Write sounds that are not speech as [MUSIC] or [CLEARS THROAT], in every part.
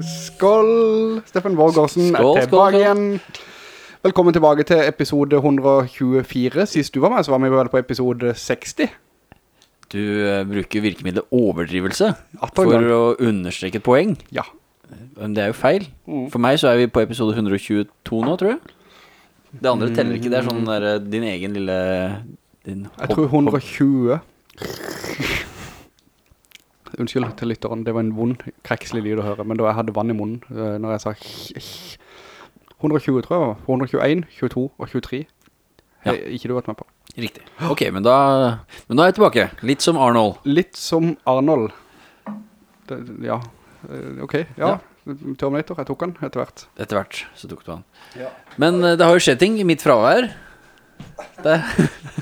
Skål! Steffen Vårgårdsen er tilbake igjen. Velkommen tilbake til episode 124. Sist du var med, så var vi vel på episode 60. Du uh, bruker virkemidlet overdrivelse for å understreke et poeng. Ja. Men det er jo feil. Mm. For meg så er vi på episode 122 nå, tror jeg. Det andre teller ikke. Det er sånn der, eh, din egen lille din Jeg tror 120. Unnskyld til lytteren, det var en vond, krekselig lyd å høre, men da jeg hadde vann i munnen, eh, når jeg sa 120 tror jeg, 121, 22 og 23. Ja. Hei, ikke du vært med på. Riktig. Ok, men da, men da er jeg tilbake. Litt som Arnold. Litt som Arnold. Det, ja, eh, ok, ja. Terminator, jeg tok han etter hvert. Etter hvert så tok du han. Men eh, det har jo skjedd ting i mitt fravær. Det,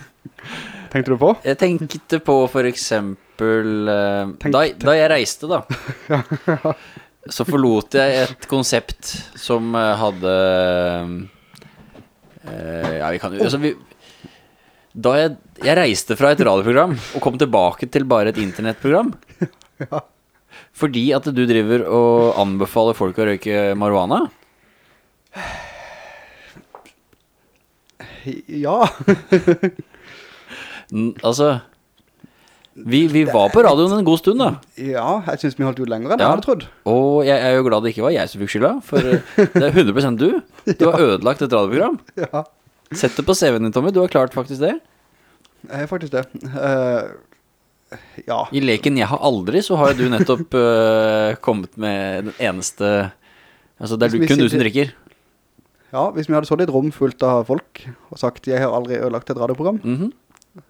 [LAUGHS] Tenkte du på? jeg tenkte på for eksempel eh, tenk, da, da jeg reiste da [LAUGHS] Så forlot jeg et konsept Som eh, hadde eh, Ja, vi kan jo altså, vi, Da jeg, jeg reiste fra et radioprogram Og kom tilbake til bare et internettprogram Fordi at du driver og anbefaler folk å røyke marihuana? Ja. [LAUGHS] Altså vi, vi var på radioen en god stund da. Ja, jeg synes vi holdt ut lenger enn Ja. jeg hadde trodd. Og jeg er jo glad det ikke var jeg som fikk skylda For eh, det er 100% du. Du har [LAUGHS] ødelagt et radioprogram. Ja, Sett det på CV-en din, Tommy. Du har klart faktisk det. Jeg har faktisk det. uh, ja, I leken Jeg har aldri Så har du nettopp uh, [LAUGHS] kommet med den eneste Altså det er du, kun du som drikker. Ja, hvis vi hadde så litt rom fullt av folk og sagt, jeg har aldri ødelagt et radioprogram, Mhm. så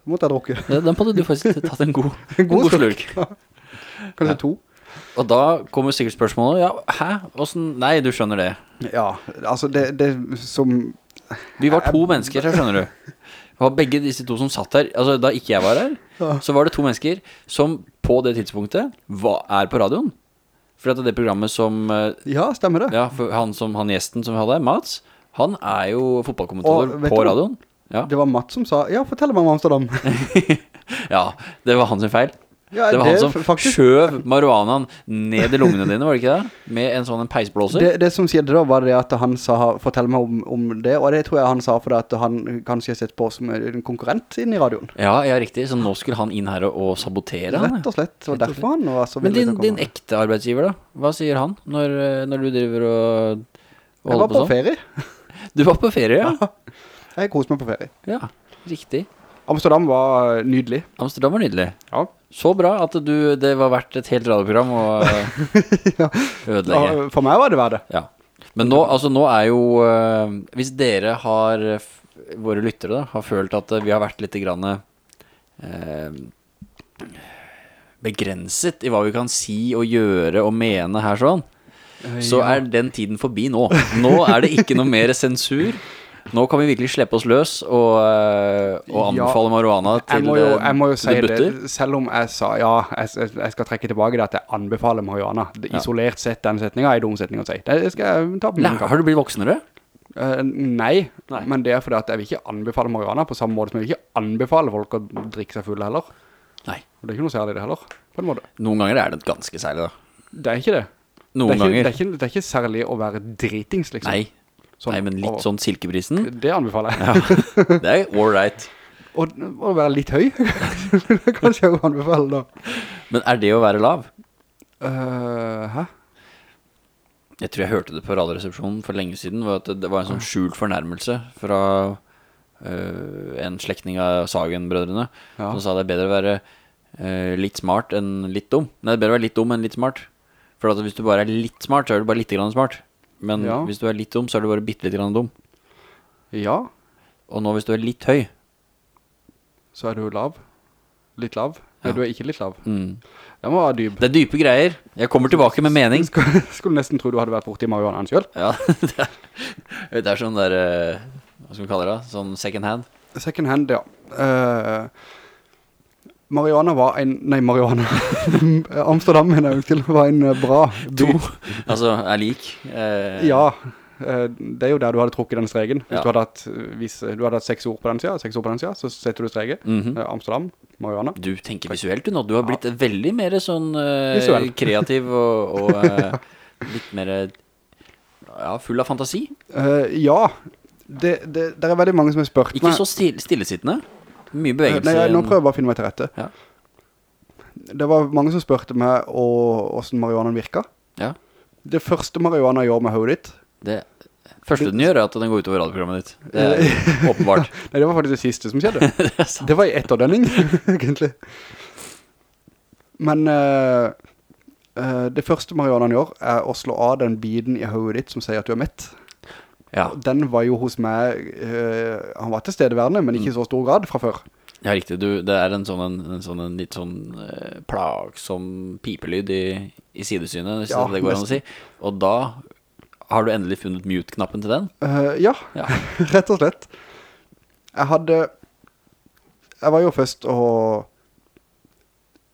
måtte jeg drukke. Ja, Den hadde du faktisk tatt en god, [LAUGHS] En god god slurk [LAUGHS] Kanskje to. Og da kommer sikkert spørsmålet Ja, hæ? Hvordan? Nei, du skjønner det Ja, altså det, det som... Vi var to mennesker her, skjønner du Det var begge disse to som satt her Altså da ikke jeg var her Ja. Så var det to mennesker som på det tidspunktet var, Er på radioen For at det programmet som eh, Ja, stemmer det. Ja, han, som, han gjesten som vi hadde, Mats Han er jo fotballkommentator på radioen ja. Det var Matt som sa, ja, fortell meg om Amsterdam. [LAUGHS] ja, det var hans feil Ja, Det var han som faktisk, skjøv marihuanaen ned i lungene dine, var det ikke det? Med en sånn en peisblåser det, det som skjedde da var det at han sa, fortell meg om, om det, og det tror jeg han sa for at han kanskje har sett på som en konkurrent inn i radioen. Ja, ja, riktig Så nå skulle han inn her og, og sabotere han. Rett og slett, og derfor han var så Men din, din ekte arbeidsgiver da Hva sier han når, eh, når du driver og, og Jeg var på sånn? ferie. Du var på ferie, ja Jeg koser meg på ferie. Ja, riktig Amsterdam var eh, nydelig. Amsterdam var nydelig Ja. Så bra at du, det var verdt et helt radioprogram å [LAUGHS] ødelegge Ja, For meg var det verdt det. Ja Men nå, altså nå er jo øh, Hvis dere har eh, Våre lyttere da Har følt at eh, vi har vært litt grann øh, Begrenset i hva vi kan si og gjøre og mene her sånn Så er den tiden forbi nå Nå er det ikke noe mer sensur Nå kan vi virkelig slippe oss løs Og, og anbefale Ja. marihuana til jo, det- jeg må jo si det det, selv om jeg sa, ja, jeg, jeg- skal trekke tilbake det at jeg anbefaler marihuana. Det, Ja. Isolert sett, den setningen er en dum setning å si. Det skal jeg ta på min kamp. Har du blitt voksnere? Uh, nei, Nei. men det er fordi at jeg vil ikke anbefale marihuana på samme måte som jeg vil ikke anbefale folk å drikke seg fulle heller. Nei Og det er ikke noe særlig det heller, på en måte. Noen ganger er det ganske særlig da Det er ikke det. Noen det, ikke, ganger det, er ikke, det er ikke særlig å være dritings, liksom. Nei, Sånn, nei, men litt og- sånn silkebrisen Det anbefaler jeg. Ja, [LAUGHS] det er all right Og, og være litt høy, [LAUGHS] det kanskje jeg anbefaler da. Men er det å være lav? Uh, hæ? Jeg tror jeg hørte det på radioresepsjonen for lenge siden var at Det var en sånn skjult fornærmelse Fra uh, en slekting av Sagen-brødrene Ja. Som sa det er bedre å være uh, litt smart enn litt dum Nei, det er bedre å være litt dum enn litt smart For hvis du bare er litt smart, så er du bare litt smart Men Ja. hvis du er litt dum, så er du bare bitte litt grann dum Ja, Og nå hvis du er litt høy så er du lav. Litt lav. Ja. Du er ikke litt lav. mm. Det må være dyp. Det er dype greier Jeg kommer tilbake med mening Skulle, skulle nesten tro du hadde vært borte i marihuanaen selv. Ja, [LAUGHS] det er, det er sånn der øh, Hva skal vi kalle det? da? Sånn second hand Second hand, ja. Eh, marihuana var en... Nei, marihuana. [LAUGHS] Amsterdam, mener jeg til, var en eh, bra by. Altså, er lik eh, Ja, eh, det er jo der du hadde trukket den stregen. Hvis Ja. du hadde hatt, eh, hvis du hadde hatt seks ord på den siden, seks ord på den siden, så setter du streget mm -hmm. Amsterdam, marihuana. Du tenker visuelt du nå Du har blitt veldig mer sånn uh, [LAUGHS] kreativ Og, og eh, litt mer Ja, full av fantasi. Uh, ja, det, det, det er veldig mange som har spørt Ikke så stil, stillesittende. Mye bevegelse. Nei, jeg, nå prøver jeg bare å finne meg til rette. Ja. Det var mange som spørte meg og, hvordan marihuanaen virka. Ja. Det første marihuana gjør med hodet ditt, Det første den gjør, er at den går utover radioprogrammet ditt. Det er [LAUGHS] åpenbart. nei, det var faktisk det siste som skjedde. [LAUGHS] det. Det var i etterdønning, [LAUGHS] egentlig. Men uh, uh, det første marihuanaen gjør er å slå av den biden i hodet ditt som sier at du er mett. Ja, Den var jo hos meg, eh, han var tilstedeværende, men ikke i så stor grad fra før. ja riktig. Du, det er en sånn, en, en sånn en litt sånn eh, plagsom pipelyd i, i sidesynet, hvis Ja, det går an å si. Og da har du endelig funnet mute-knappen til den. Uh, ja, Ja. [LAUGHS] rett og slett. Jeg hadde, jeg var jo først og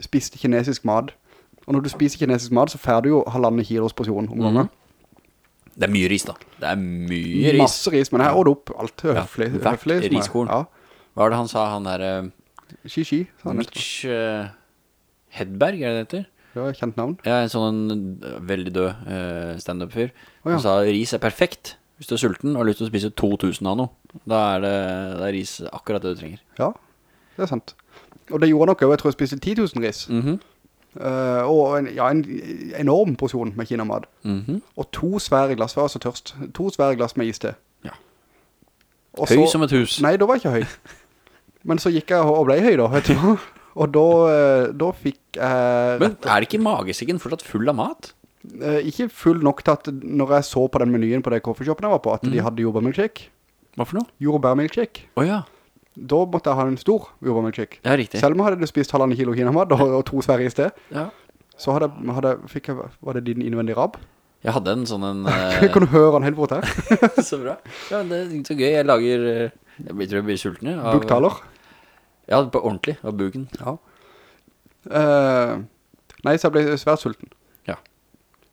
spiste kinesisk mat. Og når du spiser kinesisk mat, så får du jo halvandet kilos porsjon om gangen. Det er mye ris, da. Det er mye ris. Masse ris, men jeg åt opp alt høflig. hvert høflig riskorn. Ja, Hva er det han sa, han der han etterpå. Mitch uh, Hedberg, er det det heter? Det var kjent navn. Ja, en sånn eh, veldig død uh, stand-up-fyr. Oh, ja. Han sa ris er perfekt hvis du er sulten og har lyst til å spise 2000 av noe. Da er, det, det er ris akkurat det du trenger. Ja, det er sant. Og det gjorde nok og jeg tror jeg spiste 10 000 ris. Mhm. Eh, og en, ja, en enorm porsjon med kinamat. -hmm. Og to svære glass, var så tørst. To svære glass med is til. Ja. Og Høy som et hus. Nei, da var jeg ikke høy. [LAUGHS] Men så gikk jeg og ble høy da, vet du hva? [LAUGHS] Og da, eh, da fikk jeg Men er det ikke magesekken fortsatt full av mat? eh, ikke full nok til at når jeg så på den menyen på det coffeeshopen jeg var på, at mm. de hadde jordbærmilkshake. Hva for noe? Jordbærmilkshake. Åja, Da måtte jeg ha en stor jordbærmilkshake. ja riktig. Selv om jeg hadde spist halvannen kilo kinamat og, og to sverre i sted, Ja. så hadde, jeg- hadde, fikk jeg, var det din innvendige rab? Jeg hadde en sånn en [LAUGHS] kan du høre han helt bort her? [LAUGHS] Så bra. Ja, det er så gøy. Jeg lager Jeg tror jeg blir sulten. jeg, av- Buktaler. Ja, på ordentlig. Av buken. Ja. Uh, nei, så jeg ble svært sulten. Ja.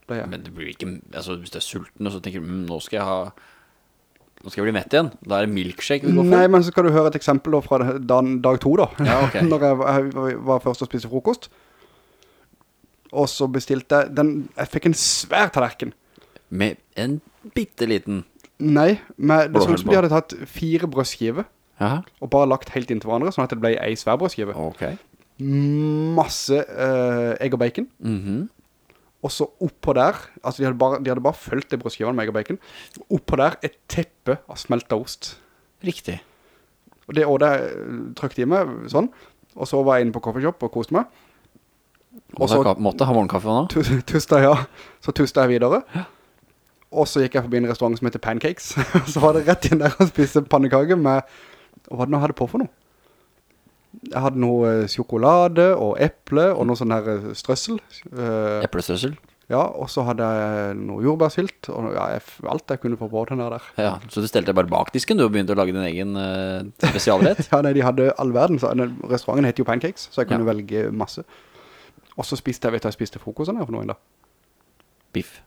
Ble jeg. Men du blir ikke Altså, hvis du er sulten, og så tenker du mm, nå skal jeg ha Nå skal jeg bli mett igjen. Da er det milkshake vi går for. Nei, men så skal du høre et eksempel da fra dag, dag to da. Ja, ok. [LAUGHS] Når jeg, var- jeg var først og spiste frokost. Og så bestilte jeg den, jeg fikk en svær tallerken. Med en bitteliten? Nei, men det ut som de hadde tatt fire brødskiver og bare lagt helt inn til hverandre, sånn at det ble en svær brødskive. Ok. Masse eh, egg og bacon. Mhm. Og så oppå der, altså de hadde bare, de hadde bare følt det brødskivene med egg og bacon. Oppå der et teppe av smelta ost. Riktig. Og det året jeg trykte i meg, sånn. Og så var jeg inne på coffeeshop og koste meg. Og så måtte ha morgenkaffe nå? tusta jeg, ja. Så tusta jeg videre. Og så gikk jeg forbi en restaurant som heter Pancakes. [LAUGHS] så var det rett inn der og spiste pannekage med, og hva det nå hadde på for noe? Jeg hadde noe eh, sjokolade og eple og noe sånn her eh, strøssel. Uh, Eplestrøssel. ja, og så hadde jeg noe jordbærsylt, og ja, jeg, alt jeg kunne få på den der. Ja, så du stelte deg bare bak disken du og begynte å lage din egen uh, spesialrett? [LAUGHS] Ja, nei, de hadde all verden, så den restauranten heter jo Pancakes, så jeg kunne Ja. velge masse. Og så spiste jeg, vet du, jeg spiste frokosten her for noen da. Biff.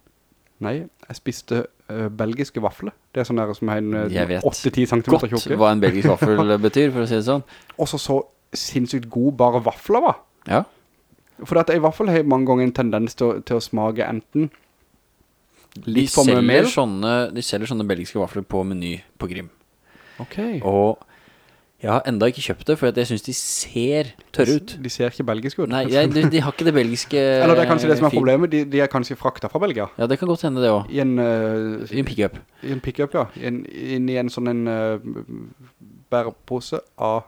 Nei, jeg spiste uh, belgiske vafler. Det er sånn der som er en eh, Jeg vet 8-10 cm Godt hva en belgisk vaffel [LAUGHS] betyr, for å si det sånn. Og så så sinnssykt god bare vafler var. Ja. For at hvert fall har mange ganger en tendens til, til å smake enten De litt for mye mel. sånne, de selger sånne belgiske vafler på meny på Grim. Ok. Og jeg har enda ikke kjøpt det, for jeg synes de ser tørre ut. De ser ikke belgiske ut. Nei, jeg, de, de har ikke det belgiske [LAUGHS] Eller det er kanskje det som er problemet. De, de er kanskje frakta fra Belgia. Ja, det kan godt hende det også. I en, Uh, I en pick-up. i en pick-up, ja. I en, inn i en sånn en uh, bærepose av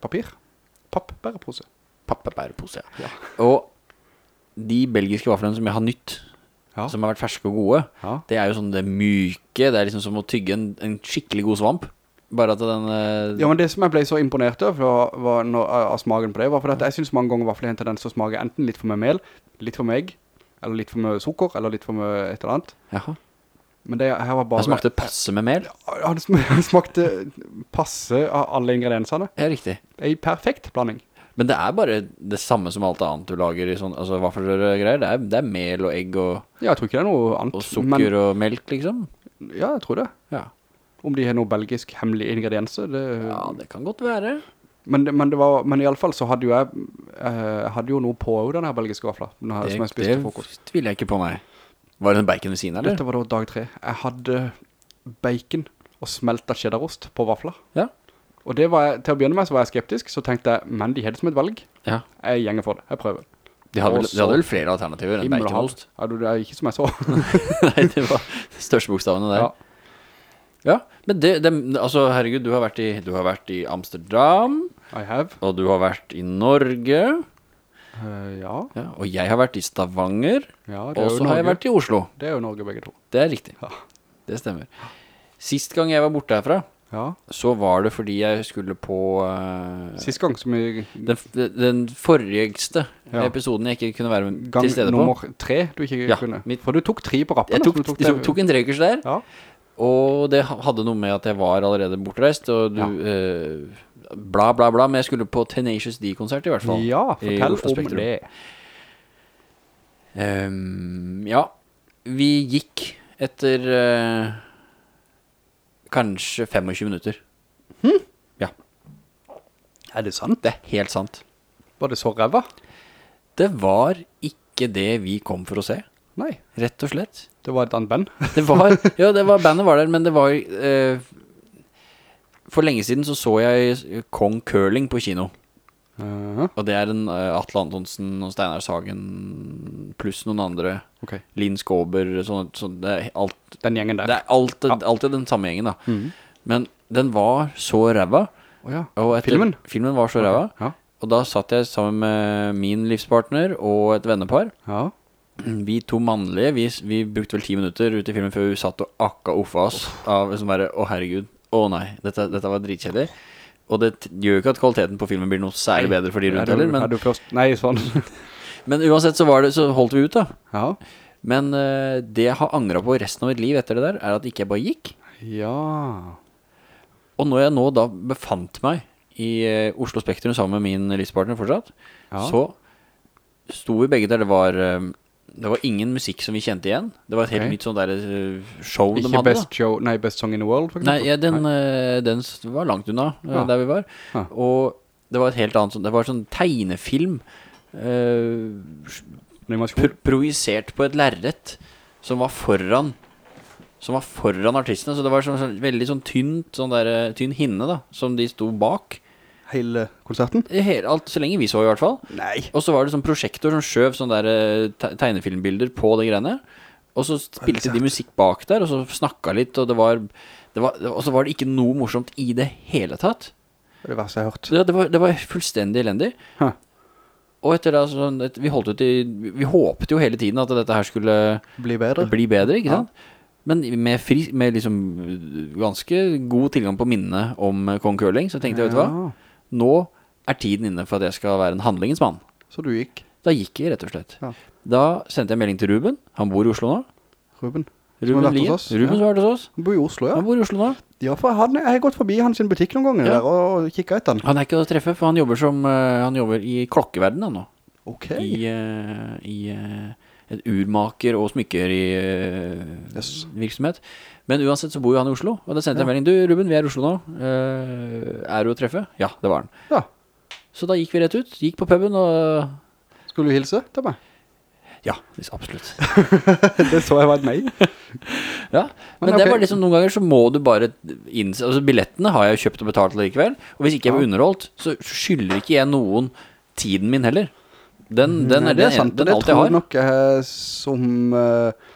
papir. Pappbærepose. Pappbærepose, ja. Ja. Og de belgiske vaflene som jeg har nytt, Ja. som har vært ferske og gode, Ja. det er jo sånn det myke, det er liksom som å tygge en, en skikkelig god svamp. Bare at den Uh... Ja, men det som jeg ble så imponert av, var, når, av av smaken på det, var for at jeg synes mange ganger vafler henter den som smager enten litt for mye mel, litt for mye egg, eller litt for mye sukker, eller litt for mye et eller annet. Jaha. Men det her var bare... Det smakte passe med mel. Ja, det [LAUGHS] smakte passe av alle ingrediensene. Ja, riktig. En perfekt blanding. Men det er bare det samme som alt annet du lager i sånn, altså og greier. Det er, det er mel og egg og, Ja, jeg tror ikke det er noe annet. og sukker og melk, liksom. Ja, jeg tror det. Ja. Om de har noe belgisk hemmelig ingredienser, det... ja, det kan godt være. Men, det, men, det var, men i alle fall så hadde jo jeg, eh, jeg hadde jo noe på denne belgiske vafla, Denne Det, som jeg spiste til det tviler jeg ikke på, nei. Var det en bacon ved siden, eller? Dette var da dag tre. Jeg hadde bacon og smeltet cheddarost på vafler. Ja. Og det var jeg, til å begynne med så var jeg skeptisk, så tenkte jeg, men de hadde som et valg. Ja. Jeg gjenger for det, jeg prøver. De hadde, vel, Og de hadde vel flere alternativer enn baconost? Ja, du, det er ikke som jeg så. [LAUGHS] Nei, det var de største bokstavene der. Ja. Ja, men det, det, altså herregud, du har, vært i, du har vært i Amsterdam, I have. og du har vært i Norge, Eh, ja, ja, og jeg har vært i Stavanger, ja, og så har jeg vært i Oslo. Det er jo Norge begge to. Det er riktig. Ja. Det stemmer. Sist gang jeg var borte herfra, Ja. så var det fordi jeg skulle på Uh, Sist gang som jeg... den, den forrigste episoden jeg ikke kunne være gang til stede på. nummer tre du ikke Ja, kunne. mitt- For du tok tre på rappen. Jeg tok, tok, det, tok, en trekurs der, Ja. og det hadde noe med at jeg var allerede bortreist, og du, eh, bla bla bla, men jeg skulle på Tenacious D-konsert i hvert fall. ja, fortell om det. Um, ja, vi gikk etter uh, kanskje 25 minutter. Ja, Er det sant? det er helt sant. Var det så ræva? Det var ikke det vi kom for å se, Nei, rett og slett. det var et annet band. Det var, [LAUGHS] ja, det var, bandet var der, men det var eh, For lenge siden så så jeg Kong Curling på kino. Uh, Og det er en uh, Atle Antonsen og Steinar Sagen pluss noen andre. Okay. Linn Skåber, sånn, sånn det er alt den gjengen der. Det er alltid, Ja. alltid den samme gjengen, da. Mm. Men den var så ræva. Åja, og etter- Filmen? Filmen var så ræva. Ja, Og da satt jeg sammen med min livspartner og et vennepar. ja. Vi to mannlige, vi, vi brukte vel ti minutter ute i filmen før vi satt og akka uffa oss av sånn bare, å herregud, å nei, dette, dette var dritkjedelig. Og det gjør jo ikke at kvaliteten på filmen blir noe særlig bedre for de rundt heller, er men, først? Nei, sånn. [LAUGHS] men uansett så var det, så holdt vi ut da. Ja. Men uh, det jeg har angret på resten av mitt liv etter det der, er at ikke jeg bare gikk. Ja. Og når jeg nå da befant meg i uh, Oslo Spektrum sammen med min livspartner fortsatt, Ja. så sto vi begge der. Det var, eh, det var ingen musikk som vi kjente igjen. Det var et helt okay. nytt sånn der show show de Ikke hadde. best show, nei, best song in the world, Nei, ja, den, eh, den var langt unna eh, Ja. der vi var. Ja. Og det var et helt annet sånn Det var sånn tegnefilm uh, pro projisert på et lærrett som var foran Som var foran artistene. Så det var sånn, sånn, veldig sånn tynt Sånn der, eh, tynn hinne, da, som de sto bak. Hele konserten? Helt, alt, så lenge vi så, i hvert fall. Nei. Og så var det sånn prosjektor som skjøv sånne der eh, te tegnefilmbilder på det greiene. Og så spilte de musikk bak der, og så snakka litt, og det var, det var Og så var det ikke noe morsomt i det hele tatt. Det var så verste jeg har hørt. Det, det, var, det var fullstendig elendig. Hæ. Og etter det, altså, vi holdt ut i Vi håpet jo hele tiden at dette her skulle Bli bedre. bli bedre, ikke Ja. sant? Men med, fri, med liksom ganske god tilgang på minnet om Kong Curling, så tenkte jeg, vet du hva? Nå er tiden inne for at jeg skal være en handlingens mann. Så du gikk. Da gikk jeg, rett og slett. Ja. Da sendte jeg melding til Ruben. Han bor i Oslo nå. Ruben. Som har vært hos oss, Ruben ja. som har vært hos oss. Han bor i Oslo, ja. Han bor i Oslo nå. Ja, for han, jeg har gått forbi hans butikk noen ganger Ja. der og kikket etter han. Han er ikke å treffe, for han jobber som uh, Han jobber i klokkeverdenen nå. Ok. I, uh, i uh, et urmaker og smykker i eh, Yes. Men uansett så bor jo han i Oslo, og da sendte jeg Ja. melding. Du, Ruben, vi er i Oslo nå. Uh, er du å treffe? Ja, det var han. Ja. Så da gikk vi rett ut. Gikk på puben og Skulle du hilse til meg? Ja, absolutt. [LAUGHS] [LAUGHS] det så jeg var et nei. [LAUGHS] Ja, men, Men det var liksom noen ganger så må du bare innse Altså billettene har jeg jo kjøpt og betalt likevel Og hvis ikke jeg var underholdt Så skylder ikke jeg noen tiden min heller Den, den Nei, er det den, er sant, den den, det tror jeg nok jeg som eh,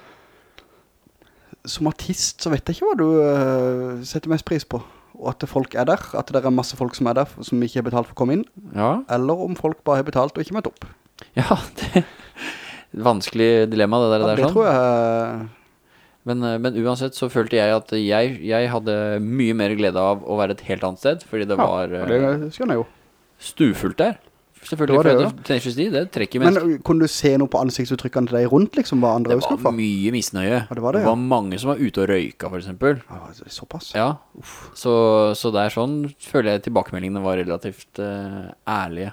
Som artist så vet jeg ikke hva du eh, setter mest pris på. Og at folk er der At det er masse folk som er der Som ikke har betalt for å komme inn. Ja, Eller om folk bare har betalt og ikke møtt opp. Ja [LAUGHS] det er Vanskelig dilemma det der, ja, der Det sånn. tror jeg men, eh, men uansett så følte jeg at jeg, jeg hadde mye mer glede av å være et helt annet sted Fordi det ja, var eh, Det jo. stuefullt der Selvfølgelig, Det var det, ja. det, det trekker Men mennesker Men kunne du se noe på ansiktsuttrykkene til deg rundt liksom Hva andre Det var var mye misnøye Ja, det var det, ja. mange som var ute og røyka for eksempel Ja, det såpass Ja, så, så det er sånn føler jeg tilbakemeldingene var relativt uh, ærlige.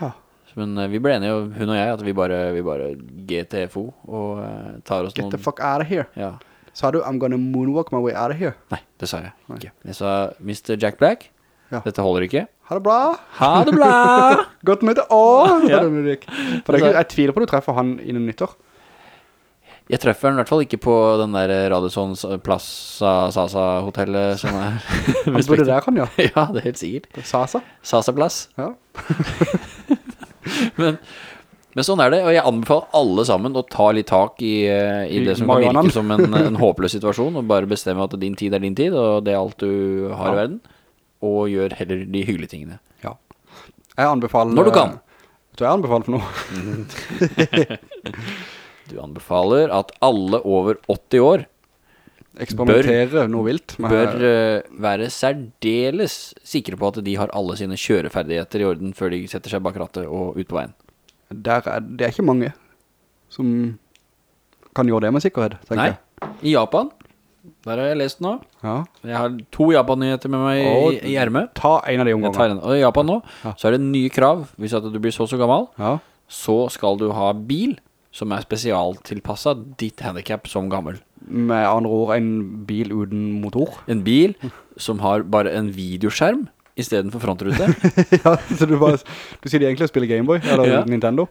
Ja. Men uh, vi ble enige, hun og jeg, at vi bare, vi bare GTFO og uh, tar oss Get noen the fuck out of here Ja, Sa du I'm gonna moonwalk my way out of here nei, det sa jeg ikke. Jeg sa Mr. Jack Black, Ja. dette holder ikke. Ha det bra Ha det bra! [LAUGHS] Godt møte Åh, Ja. For er ikke, jeg tviler på at du treffer han innen nyttår Jeg treffer den i hvert fall ikke på den der Radisson Plaza Sasa-hotellet som er Han [LAUGHS] burde der han, ja. [LAUGHS] Ja, det er helt sikkert. Sasa. Sasa-plass. Ja. Men, men sånn er det, og jeg anbefaler alle sammen å ta litt tak i, eh, i I det som kan virke som en, en håpløs situasjon, og bare bestemme at din tid er din tid, og det er alt du har i Ja. verden, og gjør heller de hyggelige tingene. ja. Jeg anbefaler... Når du kan. Du hva jeg anbefaler for noe? [LAUGHS] Du anbefaler at alle over 80 år Eksperimentere noe vilt. bør uh, være særdeles sikre på at de har alle sine kjøreferdigheter i orden før de setter seg bak rattet og ut på veien. Er, det er ikke mange som kan gjøre det med sikkerhet, tenker Nei, jeg. i Japan, der har jeg lest nå. Ja. Jeg har to Japan-nyheter med meg Og i, i ermet. Ta en av de omgangene. Og i Japan nå, Ja. så er det nye krav. Hvis at du blir så så gammel, Ja. så skal du ha bil som er spesialtilpasset ditt handicap som gammel. Med andre ord, en bil uten motor. [LAUGHS] En bil som har bare en videoskjerm i stedet for frontrute. [LAUGHS] ja, så du bare, du sier egentlig å spille Gameboy, eller Ja. Nintendo.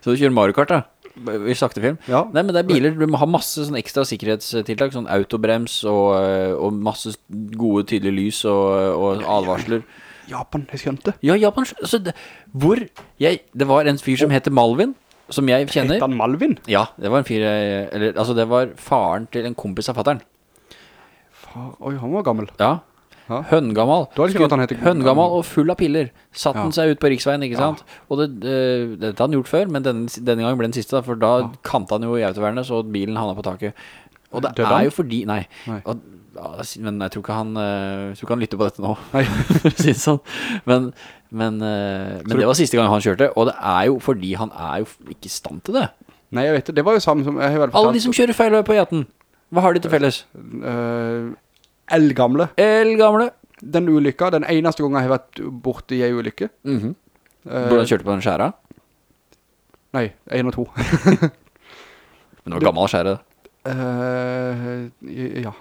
Så du kjører Mario Kart da, i sakte film. Ja. Nei, men det er biler, du må ha masse sånn ekstra sikkerhetstiltak, sånn autobrems og, øh, og masse gode tydelige lys og, og advarsler. Japan, jeg skjønte. Ja, Japan, altså, det, hvor jeg, det var en fyr som heter Malvin, som jeg kjenner. Heter han Malvin? Ja, det var en fyr, eller, altså det var faren til en kompis av fatteren. Far, oi, han var gammel. Ja, Ja. høngammal. Han heter- Høngammal og full av piller. Satt Ja. han seg ut på riksveien, ikke sant? Og det, det, dette hadde han gjort før, men denne, denne gangen ble den siste, for da kanta han jo i autovernet, så bilen havna på taket. Og det Døde er han? jo fordi, nei, Nei. Og, ja, men jeg tror ikke han, eh, jeg tror ikke han lytter på dette nå, [LAUGHS] sånn. Men, men, eh, men det var siste gang han kjørte, og det er jo fordi han er jo ikke i stand til det. Nei, jeg vet det. Det var jo samme som Alle de som kjører feil vei på E18, hva har de til felles? Uh, Eldgamle. Eldgamle. Den ulykka, den eneste gangen jeg har vært borte i en ulykke. Mhm. Eh, Hvordan kjørte på den skjæra? Nei, en og to. [LAUGHS] Men det var gammel skjære. Uh, ja,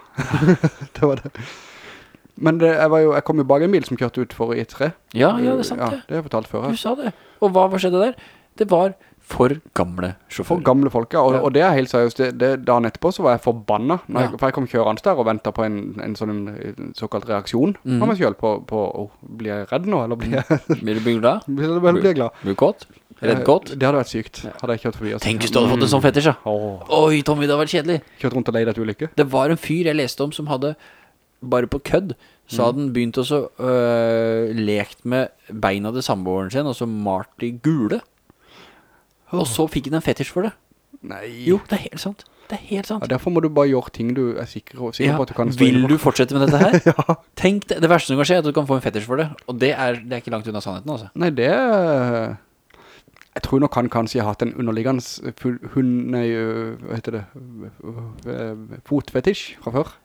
[LAUGHS] det var det. Men det, jeg, var jo, jeg kom jo bak en bil som kjørte ut for i tre. Ja, ja, det er sant Ja, det. det har jeg fortalt før. Du sa det. Og hva, hva skjedde der? Det var for gamle For gamle folk, ja. Og, Ja. og det er helt seriøst. Det, det, dagen etterpå så var jeg forbanna. Når Ja. jeg, for jeg kom kjørende der og ventet på en, en sånn en såkalt reaksjon mm. av meg selv på, på oh, blir jeg redd nå, eller blir jeg, [LAUGHS] Blir du blir glad? eller blir jeg glad? Blir du kåt? Redd kåt? Eh, Det hadde vært sykt. Hadde jeg kjørt forbi. altså. Tenk hvis du hadde fått en sånn fetisj, ja. Oh. Oi, Tommy, det hadde vært kjedelig. kjørt rundt og leid et ulykke. Det var en fyr jeg leste om som hadde, bare på kødd, så Mm. hadde han begynt å øh, lekt med beina til samboeren sin, altså Marty gule. Og så fikk han en fetisj for det. Nei. Jo, det er helt sant. Det er helt sant. Ja, derfor må du bare gjøre ting du er sikker, sikker Ja, på at du kan stå vil du fortsette med dette her? [LAUGHS] Ja. Tenk det, det verste som kan skje er at du kan få en fetisj for det Og det er, det er ikke langt unna sannheten altså Nei, det er... Jeg tror nok han kanskje har hatt en underliggende Hun, hund, nei, hva heter det, fotfetisj fra før.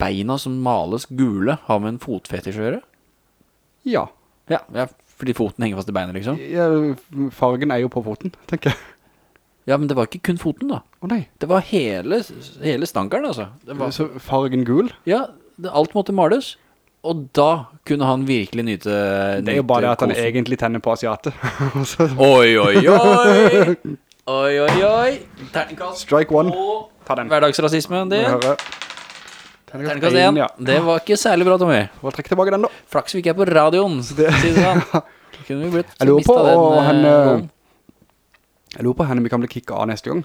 Beina som males gule har med en fotfetisj å gjøre Ja. Ja, ja fordi foten henger fast i beina liksom ja, fargen er jo på foten, tenker jeg. Ja, men det var ikke kun foten da Å nei, Det var hele, hele stankeren altså var, så fargen gul, Ja, det, alt måtte males Og da kunne han virkelig nyte det er jo bare det at han egentlig tenner på asiate. [LAUGHS] Så- Oi, oi, oi [LAUGHS] Oi, oi, oi Terningkast Strike one. Og Ta den. hverdagsrasismen din. Terningkast 1 ja. Det var ikke særlig bra, Tommy Får trekke tilbake den da. Flaks vi ikke er på radioen, Det- sånn. [LAUGHS] Kunne vi blitt Jeg lurer på den, eh, han. Jeg lurer på henne vi kan bli kikket av neste gang.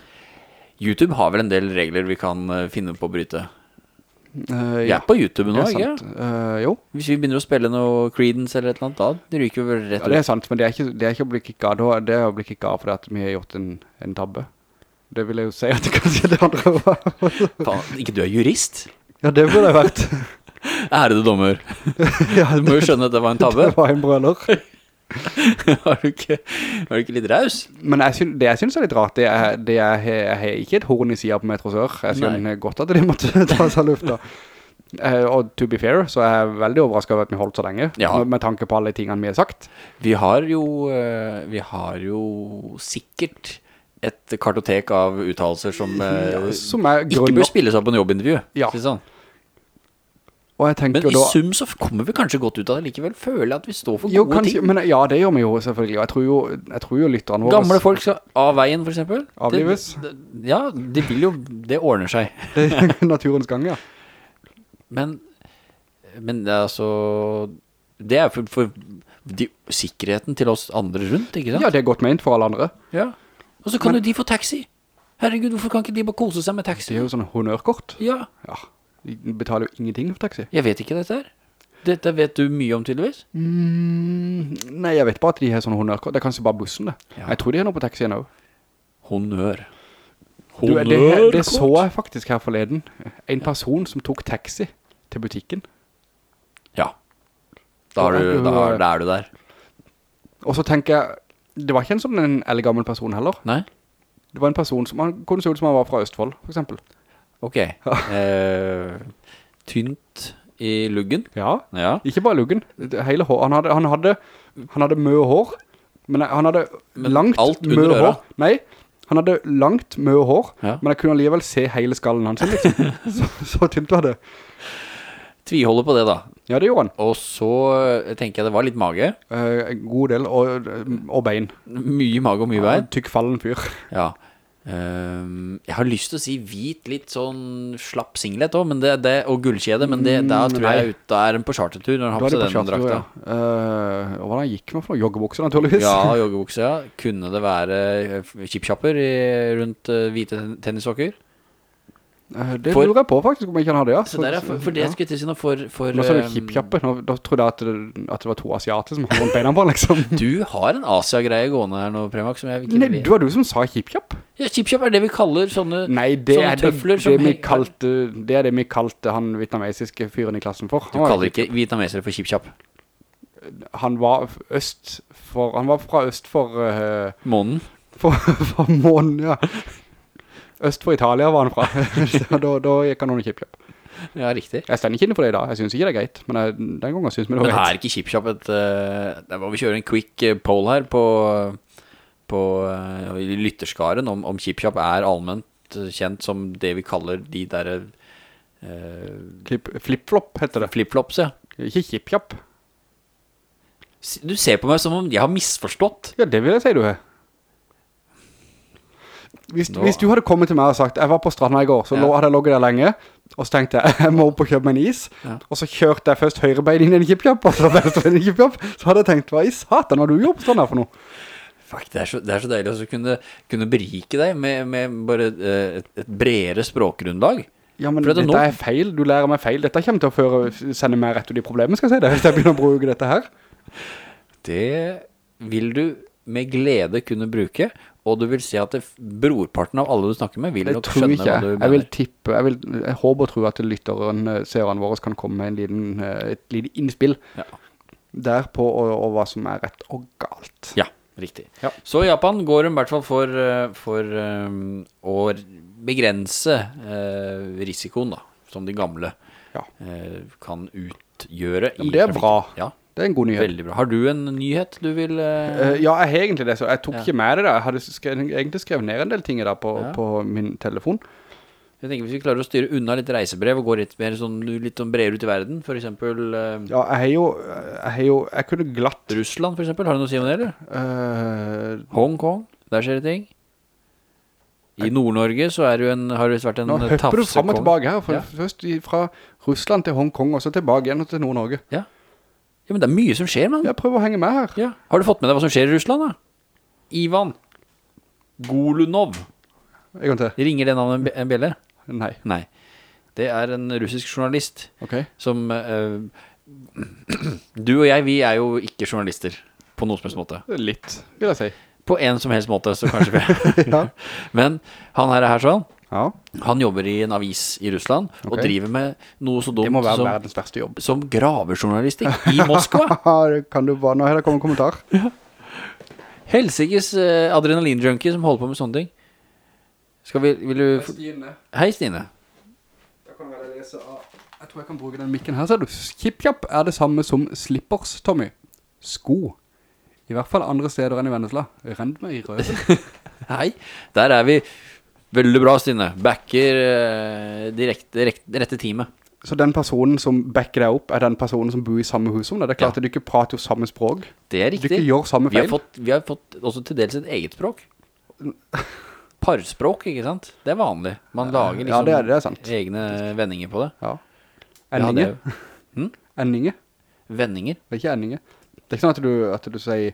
YouTube har vel en del regler vi kan eh, finne på å bryte. Uh, Vi er på YouTube nå, ikke? Eh, jo, Hvis vi begynner å spille noe Creedence eller et eller annet, da ryker vi vel rett ja, det er sant, men det er ikke, det er ikke å bli kikket av. Det er å bli kikket av fordi at vi har gjort en, en tabbe. Det vil jeg jo si at det kanskje det andre var. Faen, ikke du er jurist? Ja, det burde det vært. [LAUGHS] Ærede dommer. [LAUGHS] ja, Du må jo skjønne at det var en [LAUGHS] tabbe. Det var en brøler. Var du ikke, var du ikke litt raus? Men jeg syn, det jeg synes er litt rart, det er, det er, jeg har ikke et horn i siden på Metro Sør. Jeg synes godt at de måtte ta seg lufta. Uh, og to be fair, så er jeg veldig overrasket over at vi holdt så lenge, Ja. med, med tanke på alle tingene vi har sagt. Vi har jo, eh, vi har jo sikkert et kartotek av uttalelser som eh, Ja, som er ikke bør spilles av på en jobbintervju. Ja. Sånn. Men i da... sum så kommer vi kanskje godt ut av det likevel. Føler jeg at vi står for Jo, gode kanskje, ting. men ja, det gjør vi jo selvfølgelig. Og jeg tror jo, jeg tror jo lytterne våre... Gamle folk skal av veien, for eksempel. Avlives. Det, det, ja, det vil jo, det ordner seg. [LAUGHS] Det er naturens gang, ja. Men, men altså, det er for, for de, sikkerheten til oss andre rundt, ikke sant? Ja, det er godt ment for alle andre. Ja. Og så kan jo de få taxi. Herregud, hvorfor kan ikke de bare kose seg med Det taxi? er jo sånn honørkort. Ja, Ja, de betaler jo ingenting for taxi. jeg vet ikke dette her. Dette vet du mye om tydeligvis. Mm, nei, jeg vet bare at de har sånne honørkort. Det er kanskje bare bussen det. Ja. Jeg tror de har noe på taxien også. Honnør. Du, det, det så jeg faktisk her forleden. En person som tok taxi til butikken. Ja. Da, er du, da, da er du der. Og så tenker jeg, det var ikke en sånn en eldgammel person heller. Nei? Det var en person som, han kunne se ut som han var fra Østfold, for eksempel. Ok. uh, tynt i luggen. Ja, Ja. ikke bare luggen. Hele hår. Han hadde, han hadde, han hadde mø hår, men han hadde Men langt alt mø hår. øra? Nei, han hadde langt mø hår, Ja. men jeg kunne alligevel se hele skallen hans, liksom. [LAUGHS] så, så tynt var det. Tviholder på det da. Ja, det gjorde han. Og så eh, tenker jeg det var litt mage. Eh, god del, og, og bein. Mye mage og mye Ja, bein. tykk fallen fyr. [LAUGHS] Ja. Um, jeg har lyst til å si hvit, litt sånn slapp singlet også, men det, det, og gullkjede, men det, da Mm, tror nei. jeg ut, er den på chartertur når han har på seg den drakta. ja. Eh, og hva han gikk med for? Joggebukser, naturligvis. Ja, [LAUGHS] joggebukser, ja. Kunne det være eh, chipchapper rundt uh, hvite ten- tennissokker? Eh, det For- lurer jeg på faktisk, om jeg kan ha det, ja. Så der er for, for det ja. jeg skulle til å si nå, for, for Nå sa du hip-kjappe, da trodde jeg at det, at det var to asiater som hadde rundt beina på, liksom. [LAUGHS] Du har en Asia-greie gående her nå, Premak, som jeg ikke Nei, vil det var du som sa hipjapp. Ja, chipchap er det vi kaller sånne Nei, det Sånne er det, tøfler det, vi kalte, det er det vi kalte han vietnamesiske fyren i klassen for. Du Han du kaller ikke vietnamesere for chipchap. han var øst for, han var fra øst for, Uh, Månen. for, for månen, ja. Øst for Italia var han fra. [LAUGHS] Så da, da gikk han under hipjapp. Ja, riktig. Jeg stender ikke inne for det i dag. Jeg synes ikke det er greit, men jeg, den gangen synes vi det Men var er greit. ikke chipchap et uh, Der må vi kjøre en quick eh, poll her på, på eh, lytterskaren om, om chipchap er allment eh, kjent som det vi kaller de der uh, Flip-flop heter det. Flip-flops, ja. Ikke hipjapp. Du ser på meg som om jeg har misforstått. Ja, det vil jeg si du er. Hvis, hvis du hadde kommet til meg og sagt Jeg var på stranda i går, så Ja. hadde jeg logget der lenge Og så tenkte jeg, [LAUGHS] jeg må opp og kjøpe meg en is Ja. Og så kjørte jeg først høyrebein inn i en kippjopp Og så venstre inn i en kippjopp Så hadde jeg tenkt, hva i satan har du gjort på stranda for noe? Fuck, det, er så, det er så deilig å kunne, kunne berike deg med, med bare eh, et, et bredere språkgrunnlag. Ja, men dette nå- er feil, du lærer meg feil Dette kommer til å føre, sende meg rett ut i problemet, skal jeg si det Hvis jeg begynner å bruke dette her Det vil du med glede kunne bruke, og du vil se at det, brorparten av alle du snakker med vil jeg nok skjønne ikke hva du du Jeg mener. vil tippe, jeg, vil, jeg håper og tror at lytteren, eh, seerne våre kan komme med en liten, eh, et lite innspill Ja. Der på og, og hva som er rett og galt Ja, riktig. Ja. Så Japan går de i hvert fall for, eh, for um, å begrense uh, risikoen da, som de gamle Ja. uh, kan utgjøre Ja, men det er bra. Ja, Det er en god nyhet. veldig bra. Har du en nyhet du vil... Uh... Ja, jeg har egentlig det, så jeg tok Ja. ikke med det da. Jeg hadde skrevet, egentlig skrevet ned en del ting da på, Ja. på min telefon. Jeg tenker hvis vi klarer å styre unna litt reisebrev og gå litt mer sånn, litt sånn bredere ut i verden, for eksempel Uh... Ja, jeg har jo, jo, jeg kunne glatt, Russland for eksempel, har du noe å si om det, eller? eh, Hong Kong, der skjer det ting. I Nord-Norge så er jo en, har det vært en nå høpper du frem og tilbake her, Ja. først fra Russland til Hongkong, og så tilbake igjen til Nord-Norge. Ja. Ja, men det er mye som skjer, mann. Jeg prøver å henge med her. Ja. Har du fått med deg hva som skjer i Russland, da? Ivan Golunov. Jeg kan til. Ringer det navnet en bjelle? Nei, Nei. Det er en russisk journalist ok. som Uh, [CLEARS THROAT] Du og jeg, vi er jo ikke journalister på noen som helst måte. Litt, vil jeg si. På en som helst måte, så kanskje vi [LAUGHS] Ja. Men han her er her sånn. Ja, Han jobber i en avis i Russland og driver med noe så dumt det må være som, verdens verste jobb. som gravejournalistikk i [LAUGHS] Moskva. Kan du bare, nå her kommer en kommentar. Helsikes eh, adrenalinjunkie som holder på med sånne ting. Skal vi, vil du Stine, Hei, Stine. da kan jeg lese av, jeg tror jeg kan bruke den mikken her, ser du. Skipjapp er det samme som slippers, Tommy. Sko. I hvert fall andre steder enn i Vennesla. Rend meg i røven. [LAUGHS] Hei. Der er vi. Veldig bra, Stine. Backer uh, direkte, direkte, rette teamet. Så den personen som backer deg opp er den personen som bor i samme hus som deg. Det er klart Ja. at du ikke prater jo samme språk. Det er riktig. Du ikke gjør samme Vi har, feil. fått, vi har fått også til dels et eget språk. [LAUGHS] Parspråk, ikke sant? Det er vanlig. Man lager liksom Ja, det er, det er sant. egne vendinger på det. Ja. Ja, det Hm? [LAUGHS] Endinger. Vendinger. Det er ikke endinger. Det er ikke sånn at du, at du sier,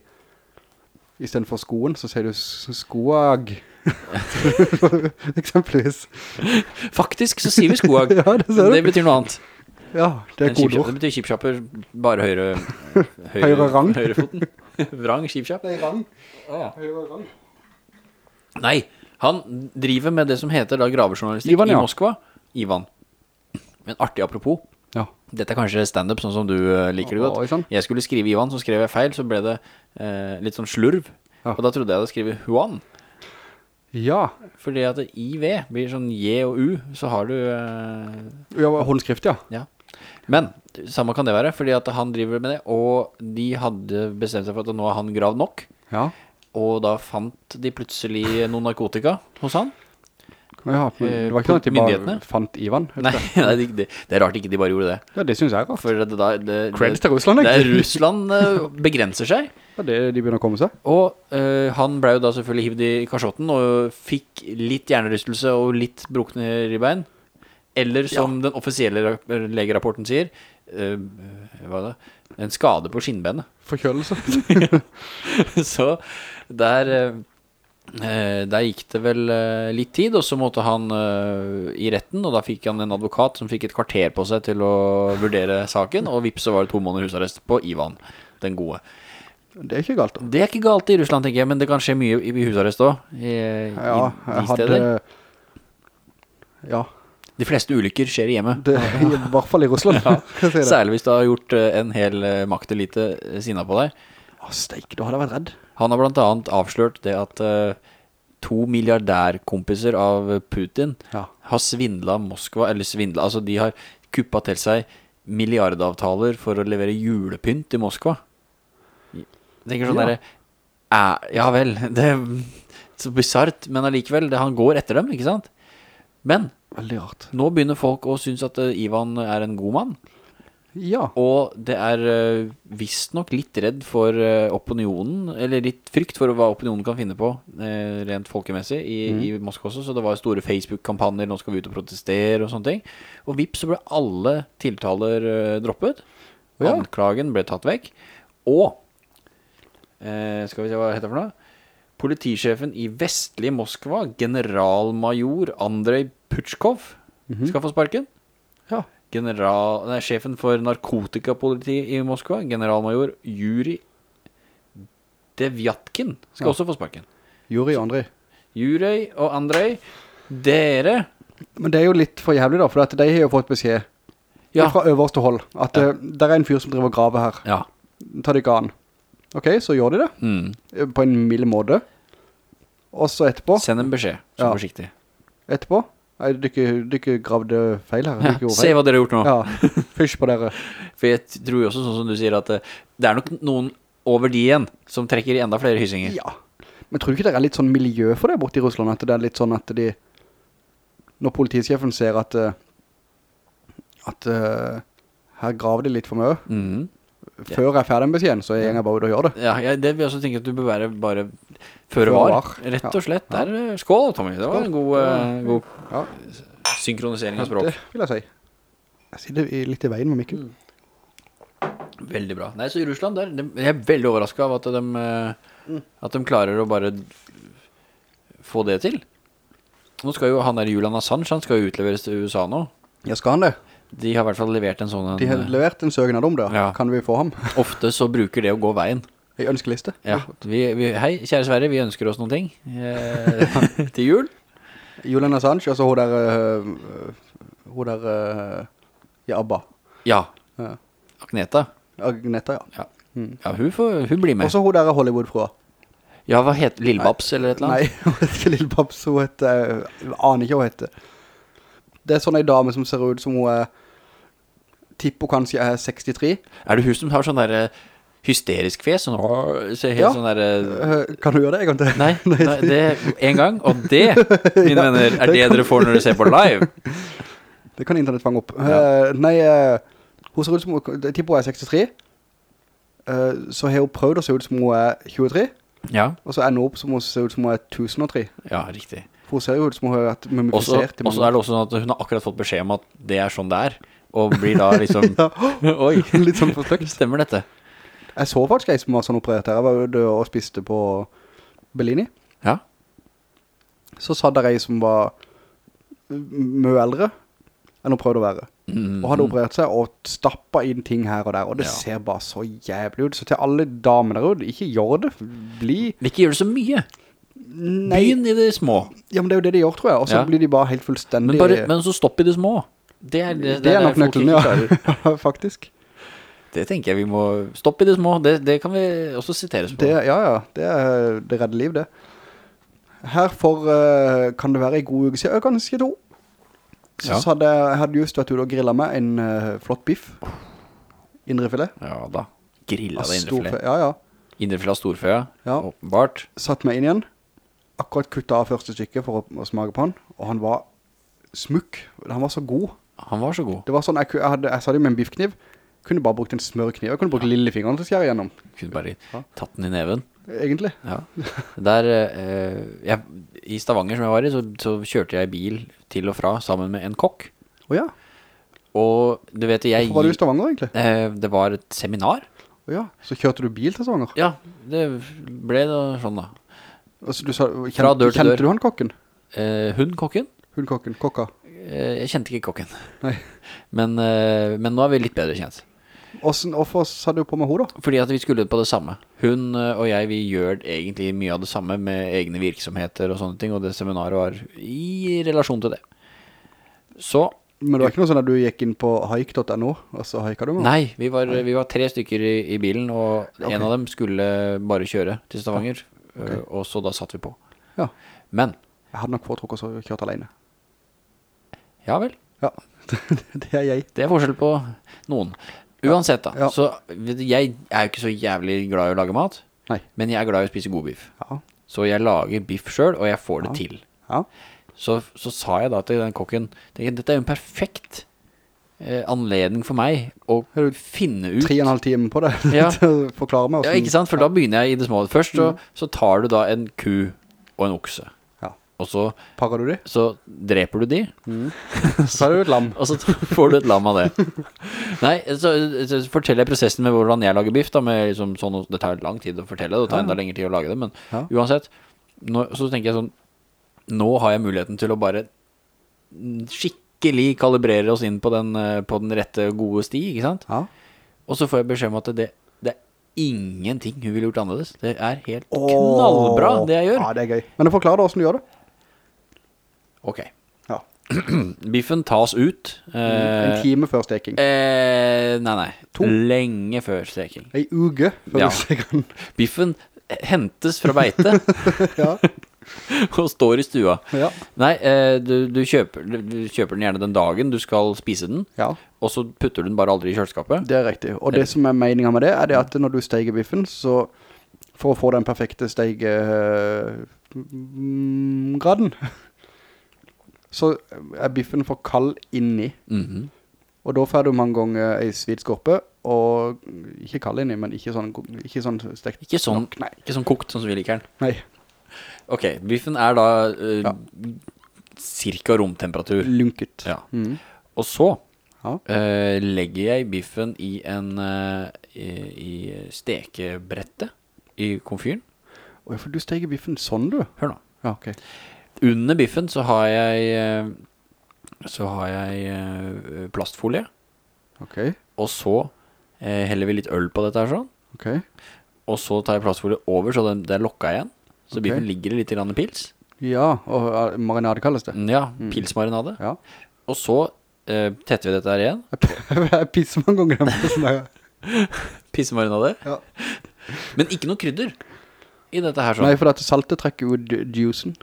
i stedet for skoen, så sier du skoag. [LAUGHS] Eksempelvis. Faktisk så sier vi skoag. [LAUGHS] Ja, det det betyr noe annet. Ja, det er. Det betyr chipshopper, bare [LAUGHS] høyre, Høyre rang. Høyrefoten. Vrang. Det er rang. Ja. Høyre rang. Nei, han driver med det som heter da gravejournalistikk Ivan, ja. i Moskva. Ivan. Men artig apropos. Ja. Dette er kanskje stand-up sånn som du eh, liker det godt. Oi. Jeg skulle skrive Ivan, så skrev jeg feil, så ble det eh, litt sånn slurv. Ja. Og da trodde jeg jeg hadde skrevet Juan. Ja. Fordi at IV blir sånn J og U, så har du Uh, ja, håndskrift, ja. Ja. Men samme kan det være, fordi at han driver med det, og de hadde bestemt seg for at nå har han gravd nok. Ja. Og da fant de plutselig noen narkotika hos han. Ja, men Eh, det var ikke sånn at de bare fant Ivan. Nei, [LAUGHS] nei det, det, det er rart ikke de bare gjorde det. Ja, det synes jeg er rart. For det, det, Creds til Russland, det er. Russland eh, [LAUGHS] begrenser seg. Ja, det de begynner å komme seg. Og uh, han ble jo da selvfølgelig hivd i kasjotten og fikk litt hjernerystelse og litt brukne ribbein. Eller som den offisielle ra- legerapporten sier, uh, hva er det? En skade på skinnbenet. Forkjølelse. [LAUGHS] Så der, Uh, der gikk det vel eh, litt tid, og så måtte han eh, i retten, og da fikk han en advokat som fikk et kvarter på seg til å vurdere saken, og vips så var det to måneder husarrest på Ivan, den gode. Det er ikke galt da. Det er ikke galt i Russland, tenker jeg, men det kan skje mye i husarrest også, i, Ja, jeg de hadde... Ja, De fleste ulykker skjer i hjemmet. det, i hvert fall i Russland. [LAUGHS] Det. Særlig hvis du har gjort eh, en hel eh, maktelite Sina sinna på deg. Å, steik, da hadde jeg vært redd. Han har blant annet avslørt det at uh, to milliardærkompiser av Putin Ja. har svindla Moskva, eller svindla Altså, de har kuppa til seg milliardavtaler for å levere julepynt i Moskva. Jeg tenker sånn Ja. derre Ja vel, [LAUGHS] det er så bisart, men allikevel, det- han går etter dem, ikke sant? Men nå begynner folk å synes at eh, Ivan er en god mann. Ja. Og det er uh, visstnok litt redd for uh, opinionen, eller litt frykt for hva opinionen kan finne på, uh, rent folkemessig, i, i Moskva også. Så det var store Facebook-kampanjer, nå skal vi ut og protestere og sånne ting. Og vips så ble alle tiltaler droppet. Ja. Anklagen ble tatt vekk. Og Skal vi se hva det heter for noe? Politisjefen i vestlig Moskva, generalmajor Andrej Putsjkov, skal få sparken. General, nei, sjefen for narkotikapolitiet i Moskva, generalmajor Juri Devjatkin, skal Ja. også få sparken. Juri og Andrei. Juri og Andrej, dere Men det er jo litt for jævlig da, for at de har jo fått beskjed Ja. fra øverste hold, at Ja. det, der er en fyr som driver grave graver her. Ja. Ta det ikke an. Ok, så gjør de det, Mm. eh, på en mild måte. Og så etterpå, Send en beskjed, så forsiktig. etterpå, nei, du ikke, gravde feil her. Ja, se hva dere har gjort nå. Ja, fysj på dere. [LAUGHS] For jeg tror jo også, sånn som du sier, at eh, det er nok noen over de igjen som trekker i enda flere hysinger. Ja, men tror du ikke det er litt sånn miljø for det borte i Russland, at det er litt sånn at de, når politisjefen ser at, eh, at eh, her graver de litt for mye, Mhm. Før jeg er ferdig med beskjeden, så er jeg bare ut og gjør det. Ja, jeg, det vil jeg også tenke at du bør være bare før var. Rett og slett. Der, eh, skål, Tommy. Det var en god, uh, god Ja, synkronisering av språk. det vil jeg si. Jeg sitter litt i veien med mikken. Veldig bra. Nei, så i Russland der, de, jeg er veldig overrasket av at de, eh, at de klarer å bare få det til. Nå skal jo han der Julian Assange, han skal jo utleveres til USA nå. Ja, skal han det? De har i hvert fall levert en sånn De har levert en søknad om det. Ja. Kan vi få ham? [LAUGHS] Ofte så bruker det å gå veien. I ønskeliste. Ja, vi, vi, hei, kjære Sverre, vi ønsker oss noen ting eh, [LAUGHS] til jul. Julian Assange, altså hun der, øh, hun der, øh, ja, Abba. Ja, Ja. Agneta. Agneta, ja. Ja, ja hun, får, hun blir med. Også hun der Hollywood-frua. Ja, hva heter Lillbabs eller et eller Nei, [LAUGHS] hun heter ikke Lillbabs, hun heter, jeg aner ikke hva hun heter. Det er sånn en dame som ser ut som hun er, tipper kanskje er 63. Er det hun som har sånn der eh, hysterisk fjes? Sånn, Ja. sånn der... eh, Øh, Kan du gjøre det en gang til? Nei, nei, det en gang, og det, [LAUGHS] mine venner, er det dere får når dere ser på live. [LAUGHS] Det kan internett fange opp. Eh, nei, eh, hun ser ut som, jeg tipper hun er 63. Eh, så har hun prøvd å se ut som hun er 23. Ja, Og så ender hun opp som hun ser ut som hun er 1003. ja, riktig. For hun ser jo ut som hun har vært mumifisert og så er det også sånn at hun har akkurat fått beskjed om at det er sånn det er. Og blir da liksom [LAUGHS] [LAUGHS] Oi, [LAUGHS] Litt sånn forstøkt. stemmer dette? Jeg så faktisk en som var sånn operert her. Jeg var død og spiste på Bellini. Ja. Så satt der en som var mye eldre enn hun prøvde å være. Mm, Og hadde operert seg og stappet inn ting her og der. Og det Ja. ser bare så jævlig ut. Så til alle damer der ute, ikke gjør det. Bli... Ikke gjør det så mye. Nei. Begynn i det små. Ja, men det er jo det de gjør, tror jeg. Og så Ja. blir de bare helt fullstendig... Men, bare, men så stopp i det små. Det er, det, det er nok nøkkelen, ja. [LAUGHS] Faktisk. Det tenker jeg vi må Stopp i det små. Det, det kan vi også siteres på. Det, ja, ja. Det er det redder liv, det. Her for, eh, kan det være en god uke siden, ganske to. Så, Ja. så hadde jeg hadde just vært ute og grillet meg en uh, flott biff. Indrefilet. Ja da. Grillet Av det indrefilet. Ja, ja. Indrefilet av storfe, ja. Ja. Åpenbart. Satt meg inn igjen. Akkurat kuttet av første stykket for å, å smake på han. Og han var smukk. Han var så god. Han var så god. Det var sånn, jeg, jeg, hadde, jeg sa det med en biffkniv. Kunne bare brukt en smørkniv. Jeg kunne brukt lillefingeren til å skjære igjennom. Kunne bare Ja. tatt den i neven. Egentlig. Ja. Der, eh, jeg, I Stavanger som jeg var i, så, så kjørte jeg bil til og fra sammen med en kokk. Å oh, Og du vet, jeg Hvorfor var du i Stavanger egentlig? eh, Det var et seminar. Å oh, Så kjørte du bil til Stavanger? Ja, det ble da sånn da. Og så du sa, kjente, Fra dør til kjente dør. du han kokken? Eh, hun kokken? Hun kokken, kokka. Eh, jeg kjente ikke kokken. Nei. [LAUGHS] Men, eh, men nå er vi litt bedre kjent. Hvordan, hvorfor sa du på med henne da? Fordi at vi skulle på det samme. Hun eh, og jeg, vi gjør egentlig mye av det samme med egne virksomheter og sånne ting, og det seminaret var i relasjon til det. Så, Men det var ikke noe sånn at du gikk inn på hike.no, og så hika du med? nei, vi var, vi var tre stykker i, i bilen, og okay. en av dem skulle bare kjøre til Stavanger, eh, og så da satt vi på. Ja. Men, Jeg hadde nok foretrukket å kjørt alene. ja vel, Ja, [LAUGHS] det er jeg. det er forskjell på noen. Uansett da, Ja. så jeg er jo ikke så jævlig glad i å lage mat, Nei. men jeg er glad i å spise god biff. Ja. Så jeg lager biff selv, og jeg får det til. Ja. Så, så sa jeg da til den kokken Dette er jo en perfekt anledning for meg Å finne ut Tre og en halv time på det. [LAUGHS] Ja. [LAUGHS] til å forklare meg. Ja, ikke sant? For da begynner jeg i det små Først så, Mm. så tar du da en ku og en okse Ja. Og så, Pakker du de? så dreper du de [LAUGHS] Så tar du et lam. Og så får du et lam av det Nei, så, så forteller jeg prosessen med hvordan jeg lager biff da med liksom sånn, Det tar lang tid å fortelle det Det tar enda lengre tid å lage det Men Ja. uansett nå, Så tenker jeg sånn Nå har jeg muligheten til å bare skikkelig kalibrere oss inn på den, eh, på den rette gode sti, ikke sant? Ja. Og så får jeg beskjed om at det, det er ingenting hun ville gjort annerledes. Det er helt knallbra det jeg gjør. Ja, det er gøy. Men forklar da hvordan du gjør det. Ok. Ja. [CLEARS THROAT] Biffen tas ut. En Eh, time før steking. eh, nei, nei. To. Lenge før steking. En uke før Ja. steking. Biffen hentes fra beite [LAUGHS] Ja. [LAUGHS] og står i stua. Ja. Nei, eh, du, du, kjøper, du, kjøper den gjerne den dagen du skal spise den, ja. og så putter du den bare aldri i kjøleskapet. Det er riktig. Og det som er meningen med det, er det at når du steiger biffen, så for å få den perfekte stegegraden, [LAUGHS] så er biffen for kald inni. Mhm. Og da får du mange ganger ei svidskorpe og ikke kald inni, men ikke sånn, ikke sånn stekt. Ikke sånn, ikke sånn kokt, sånn som vi liker den. Nei. Ok, biffen er da uh, cirka romtemperatur. Lunket. Ja. Mm. Og så Ja. eh, legger jeg biffen i en uh, i, i stekebrettet i komfyren. Å, for du steker biffen sånn, du. Hør nå. Ja, ok. Under biffen så har jeg så har jeg plastfolie. Ok. Og så heller vi litt øl på dette her sånn. Ok. Og så tar jeg plastfolie over så den, det er lokka igjen. Så okay. biffen ligger i litt grann pils. Ja, og marinade kalles det. Ja, pilsmarinade. Ja. Og så eh, tetter vi dette her igjen. Jeg [LAUGHS] pisser mange ganger på sånn her. [LAUGHS] Pissemarinade. Ja. Men ikke noe krydder i dette her sånn. Nei, for at saltet trekker jo juicen.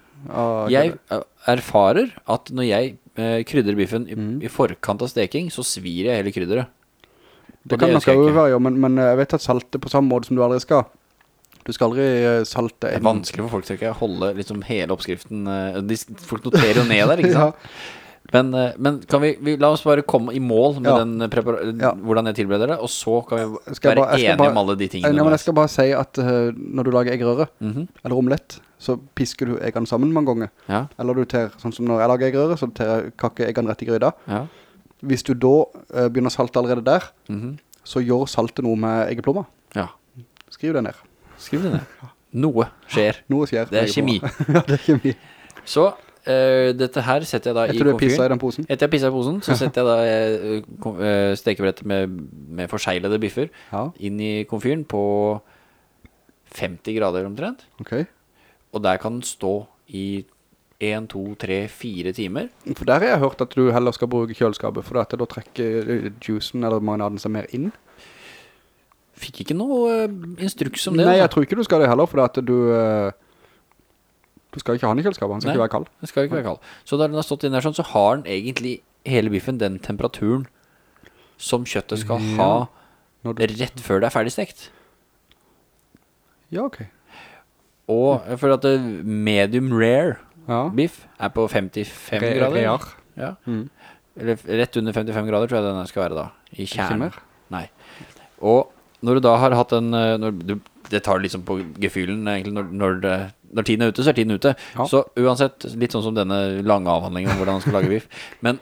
Jeg eh, erfarer at når jeg eh, krydder biffen i, mm. i forkant av steking, så svir jeg hele krydderet. Det det kan nok også være, jo men, men jeg vet at saltet på samme måte som du aldri skal. Du skal aldri salte salte Det er vanskelig for folk til å ikke holde liksom hele oppskriften. eh, De, folk noterer jo ned der, ikke [LAUGHS] sant? Men, eh, men kan vi, vi La oss bare komme i mål med Ja. den eh, Ja. hvordan jeg tilbereder det, og så kan vi Skal være bare- enige bare- om alle de tingene. Ja, men jeg skal bare si at uh, når du lager eggerøre, -hmm. eller omelett, så pisker du eggene sammen mange ganger. Ja, Eller du ter, sånn som når jeg lager eggerøre, så ter jeg kakke eggene rett i grøyda. ja. Hvis du da uh, begynner å salte allerede der, mhm. så gjør saltet noe med eggeplomma. ja. Skriv det ned. Skriv det ned. Noe skjer. [LAUGHS] Noe skjer. Det er kjemi. [LAUGHS] ja, det er kjemi. Så uh, dette her setter jeg da i Etter du pisset i den posen. Etter jeg pisset i posen, så setter jeg da uh, eh, med, med forseglede biffer Ja, inn i konfyren på 50 grader omtrent. ok. Og der kan den stå i 1, 2, 3, 4 timer. For der har jeg hørt at du heller skal bruke kjøleskapet, for da trekker juicen eller marinaden seg mer inn. Fikk ikke noe eh, instruks om det. Nei, jeg altså. tror ikke du skal det heller, for at du... eh, Du skal ikke ha den i kjøleskapet, han skal Nei. ikke være kald. Den skal ikke være kald. Så da den har stått inn der sånn, så har den egentlig hele biffen den temperaturen som kjøttet skal Ja. ha du... rett før det er ferdig stekt. Ja, ok. Og for at medium rare Ja. biff er på 55 Re- grader. rear. Ja. Mm. Eller rett under 55 grader tror jeg den skal være da, i kjernen. Nei. Og når du da har hatt en, eh, du, det tar liksom på gefühlen egentlig, når, når, det, når tiden er ute, så er tiden ute. Ja. Så uansett, litt sånn som denne lange avhandlingen om hvordan man skal lage biff. [LAUGHS] Men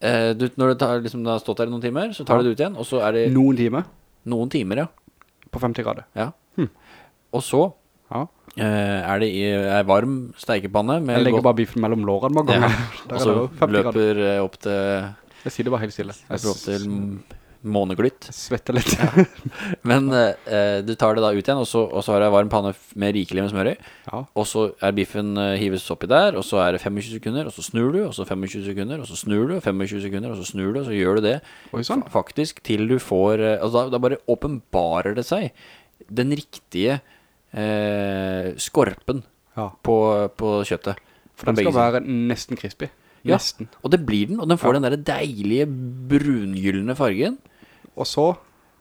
eh, du, når det, tar, liksom, det har stått der i noen timer, så tar Ja. du det ut igjen, og så er det Noen timer noen timer, ja. på 50 grader. ja. Hm. Og så Ja. Uh, er det i ei varm steikepanne med Jeg legger godt- bare biffen mellom lårene mange ja. [LAUGHS] Og er så det jo 50 grader. løper jeg opp til, Jeg sier det bare helt stille. Jeg til måneglytt. svetter litt. Men eh, du tar det da ut igjen, og så, og så har jeg varm panne med rikelig med smør i. Ja. Og så er biffen eh, hives oppi der, og så er det 25 sekunder, og så snur du, og så 25 sekunder, og så snur du, 25 sekunder, og så snur du, og så gjør du det Oi, sånn. faktisk til du får eh, Altså da, da bare åpenbarer det seg den riktige eh, skorpen Ja. på, på kjøttet. For den skal være nesten crispy. Ja. Nesten. Og det blir den, og den får den der deilige brungyllene fargen. Og så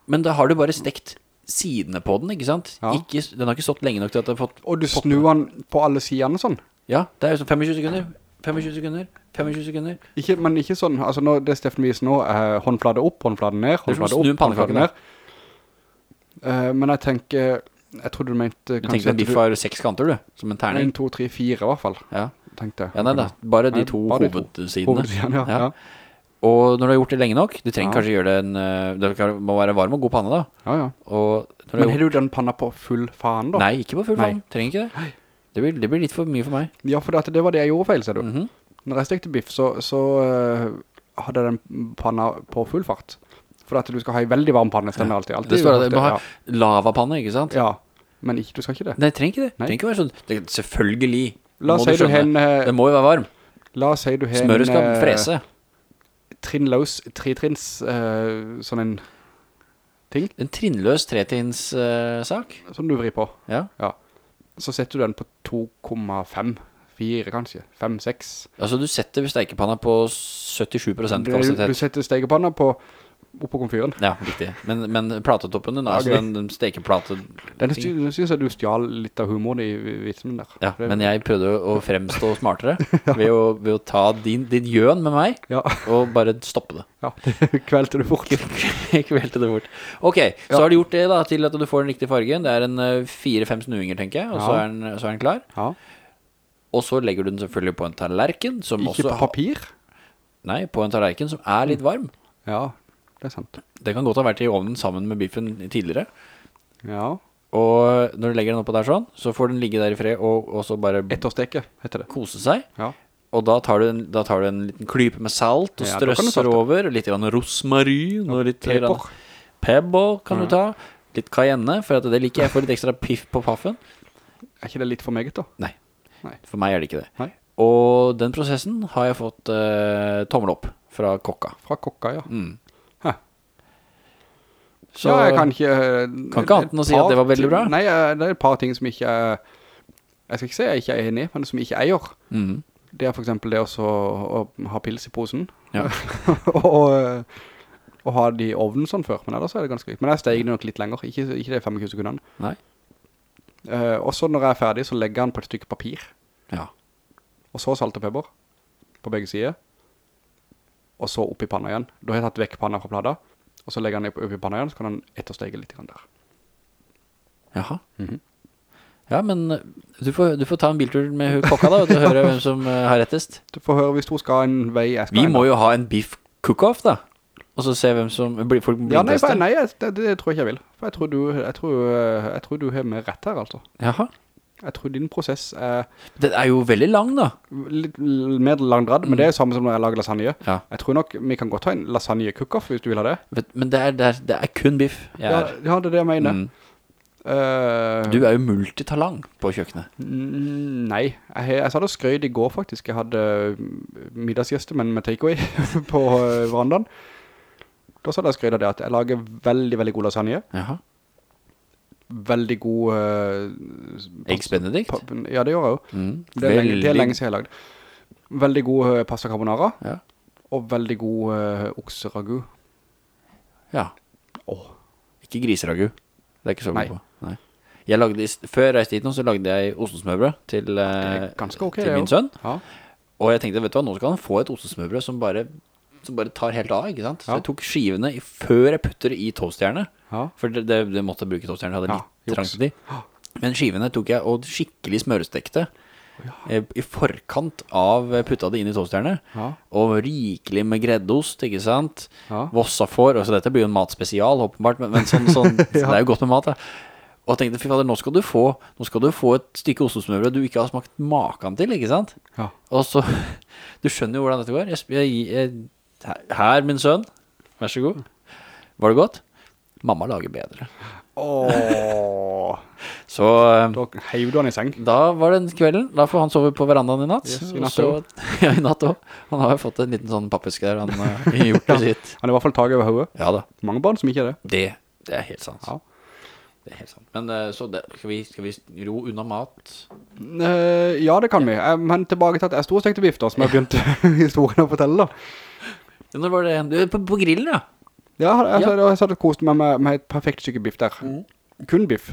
Men da har du bare stekt sidene på den, ikke sant? Ja. Ikke, den har ikke stått lenge nok til at den har fått Og du snur den på alle sidene sånn. Ja, det er jo sånn 25 sekunder 25 sekunder, 25 sekunder Ikke, men ikke sånn, altså nå, det Steffen viser nå eh, håndflade opp, håndflade ned, en opp, håndflade ned. Eh, men jeg tenker, jeg trodde du mente Du tenkte en biff har seks kanter du, som en terning 1, 2, 3, 4 i hvert fall, Ja, tenkte jeg. ja nei da, bare de to bare de to. hovedsidene Hovedsidene, ja. Og når du har gjort det lenge nok Du trenger Ja. kanskje gjøre det en eh, Det må være varm og god panne da Ja, ja. Og Men har har gjort, du den panna på full faen da? Nei, ikke på full Nei. faen Trenger ikke det det blir, det blir litt for mye for meg Ja, for det, det var det jeg gjorde feil, ser du. Mhm. Når jeg stekte biff, så, så uh, hadde jeg den panna på full fart. For at du skal ha en veldig varm panne, stemmer alltid. alltid Det står at du må ha lavapanne, ikke sant? ja, men ikke, du skal ikke det. Nei, trenger ikke det Nei. Trenger ikke være sånn det, Selvfølgelig La oss si du du hen en, eh, må jo være varm La oss si du hen Smøret skal eh, frese trinnløs, tritrinns, uh, sånn en ting En trinnløs tretins-sak som du vrir på. Ja Ja. Så setter du den på 2,5, 4 kanskje, 5, 6. Altså du setter steikepanna på 77% Du, du setter stekepanna på, oppå komfyren. Ja, riktig. Men, men platetoppen din, altså den, den stekeplate Den sy synes jeg du stjal litt av humoren i vitsen der. Ja, men jeg prøvde å fremstå smartere [LAUGHS] ved, å, ved å ta din, din gjøn med meg Ja, Og bare stoppe det. Ja, [LAUGHS] kvelte du. [LAUGHS] Jeg kvelte det bort. Ok, så har du gjort det da Til at du får den riktige fargen. Det er en eh, fire-fem snuinger, tenker jeg Og så er, den, så er den klar. Ja. Og så legger du den selvfølgelig på en tallerken Som Ikke på papir. Nei, på en tallerken som er litt varm. Ja, det er sant. Det kan godt ha vært i ovnen sammen med biffen tidligere Ja. Og når du legger den oppå der sånn Så får den ligge der i fred Og, og så bare Ettersteke, heter det. kose seg Ja. Og da tar, du en, da tar du en liten klype med salt Og Ja, strøsser over Litt grann rosmarin Og litt Pepper. pebble kan Ja. du ta Litt cayenne For at det liker jeg får litt ekstra piff på paffen Er ikke det litt for meget da? Nei, Nei. for meg er det ikke det Nei. Og den prosessen har jeg fått eh, tommel opp fra kokka Fra kokka, ja. mm. Så ja, jeg kan ikke... eh, Kan ikke annet enn å si at det var veldig bra. Nei, eh, det er et par ting som ikke er... Jeg skal ikke si jeg ikke er enig, men som ikke jeg gjør. mm. Det er for eksempel det også å, å ha pils i posen. Ja. [LAUGHS] og, eh, og ha de i ovnen sånn før. Men ellers er det ganske likt. Men jeg steg det nok litt lenger. Ikke, ikke det 25 sekundene. Nei Uh, og så når jeg er ferdig, så legger den på et stykke papir. Ja Og så salt og pepper. På begge sider. og så opp i panna igjen. Da har jeg tatt vekk panna fra plata, og så legger han det opp i panna igjen, så kan han etterstege litt grann der. Jaha. Mhm. Ja, men eh, du får, du får ta en biltur med hun kokka da, og høre hvem som eh, har rettest. [LAUGHS] Du får høre hvis hun skal en vei jeg Vi må jo ha en beef cook-off da. Og så se hvem som blir folk Ja, nei, for, nei jeg- det, det tror jeg ikke jeg vil. For jeg tror du, jeg tror, eh, jeg tror du har med rett her, altså. Jaha. Jeg tror din prosess er Den er jo veldig lang da. litt mer langdradd, men det er jo samme som når jeg lager lasagne. Ja. Jeg tror nok vi kan godt ha en lasagne cook-off hvis du vil ha det. Men det er, det er, det er kun biff Ja, er. ja, det er det jeg mener. Mm. Uh, Du er jo multitalang på kjøkkenet. Mm, Nei, jeg, jeg sa det skrøyd i går faktisk Jeg hadde mm, middagsgjester, men med takeaway [LAUGHS] på uh, verandaen Da sa jeg skrøyd av det at jeg lager veldig, veldig god lasagne Jaha. Veldig god uh, Eggs Benedict? Ja, det gjør jeg jo Mm. det er, lenge, det er lenge siden jeg har lagd Veldig god uh, pasta carbonara Ja. Og veldig god uh, okseragu Ja. Åh, Ikke griseragu. Det er ikke så god på. Nei. Jeg lagde, før jeg reiste hit nå, så lagde jeg ostensmøbrød til, uh, eh, er ganske ok til min sønn. ja. Og jeg tenkte, vet du hva, nå skal han få et ostesmørbrød som bare, som bare tar helt av, ikke sant? Så Ja. jeg tok skivene i, før jeg putter i toastjerne. Ja. For det, det, det måtte jeg bruke toastjerne, jeg hadde Ja, litt trangt tid. Men skivene tok jeg og skikkelig smørestekte Ja. i forkant av putta det inn i toastjerne. Ja. Og rikelig med greddost, ikke sant? Ja. Vossafår, altså dette blir jo en matspesial, åpenbart, men, men sånn, [LAUGHS] sånn det er jo godt med mat, da. Og jeg tenkte, fy fader, nå skal du få, nå skal du få et stykke ostesmørbrød du ikke har smakt maken til, ikke sant? Ja. Og så, [LAUGHS] du skjønner jo hvordan dette går. Jeg, jeg, jeg, her, min sønn, vær så god. Var det godt? Mamma lager bedre. Åh, [LAUGHS] Så eh, da heiv du han i seng da var den kvelden. Da får han sove på verandaen i natt. Yes, i natt så- [LAUGHS] ja, i natt også. Han har jo fått en liten sånn pappeske der han eh, har gjort det sitt. Han har i hvert fall taget over hodet Ja da, Mange barn som ikke er det det, det er helt sant. Ja. Det er helt sant. Men eh, så det, skal, vi, skal vi ro unna mat? Eh, ja, det kan vi. Eh, men tilbake til at jeg stod og stekte biff da, som jeg begynte [LAUGHS] historien å fortelle da. Når var det? Du er på, på grillen, ja. Ja, jeg, jeg, jeg satt og koste meg med, med et perfekt stykke biff der. Kun biff.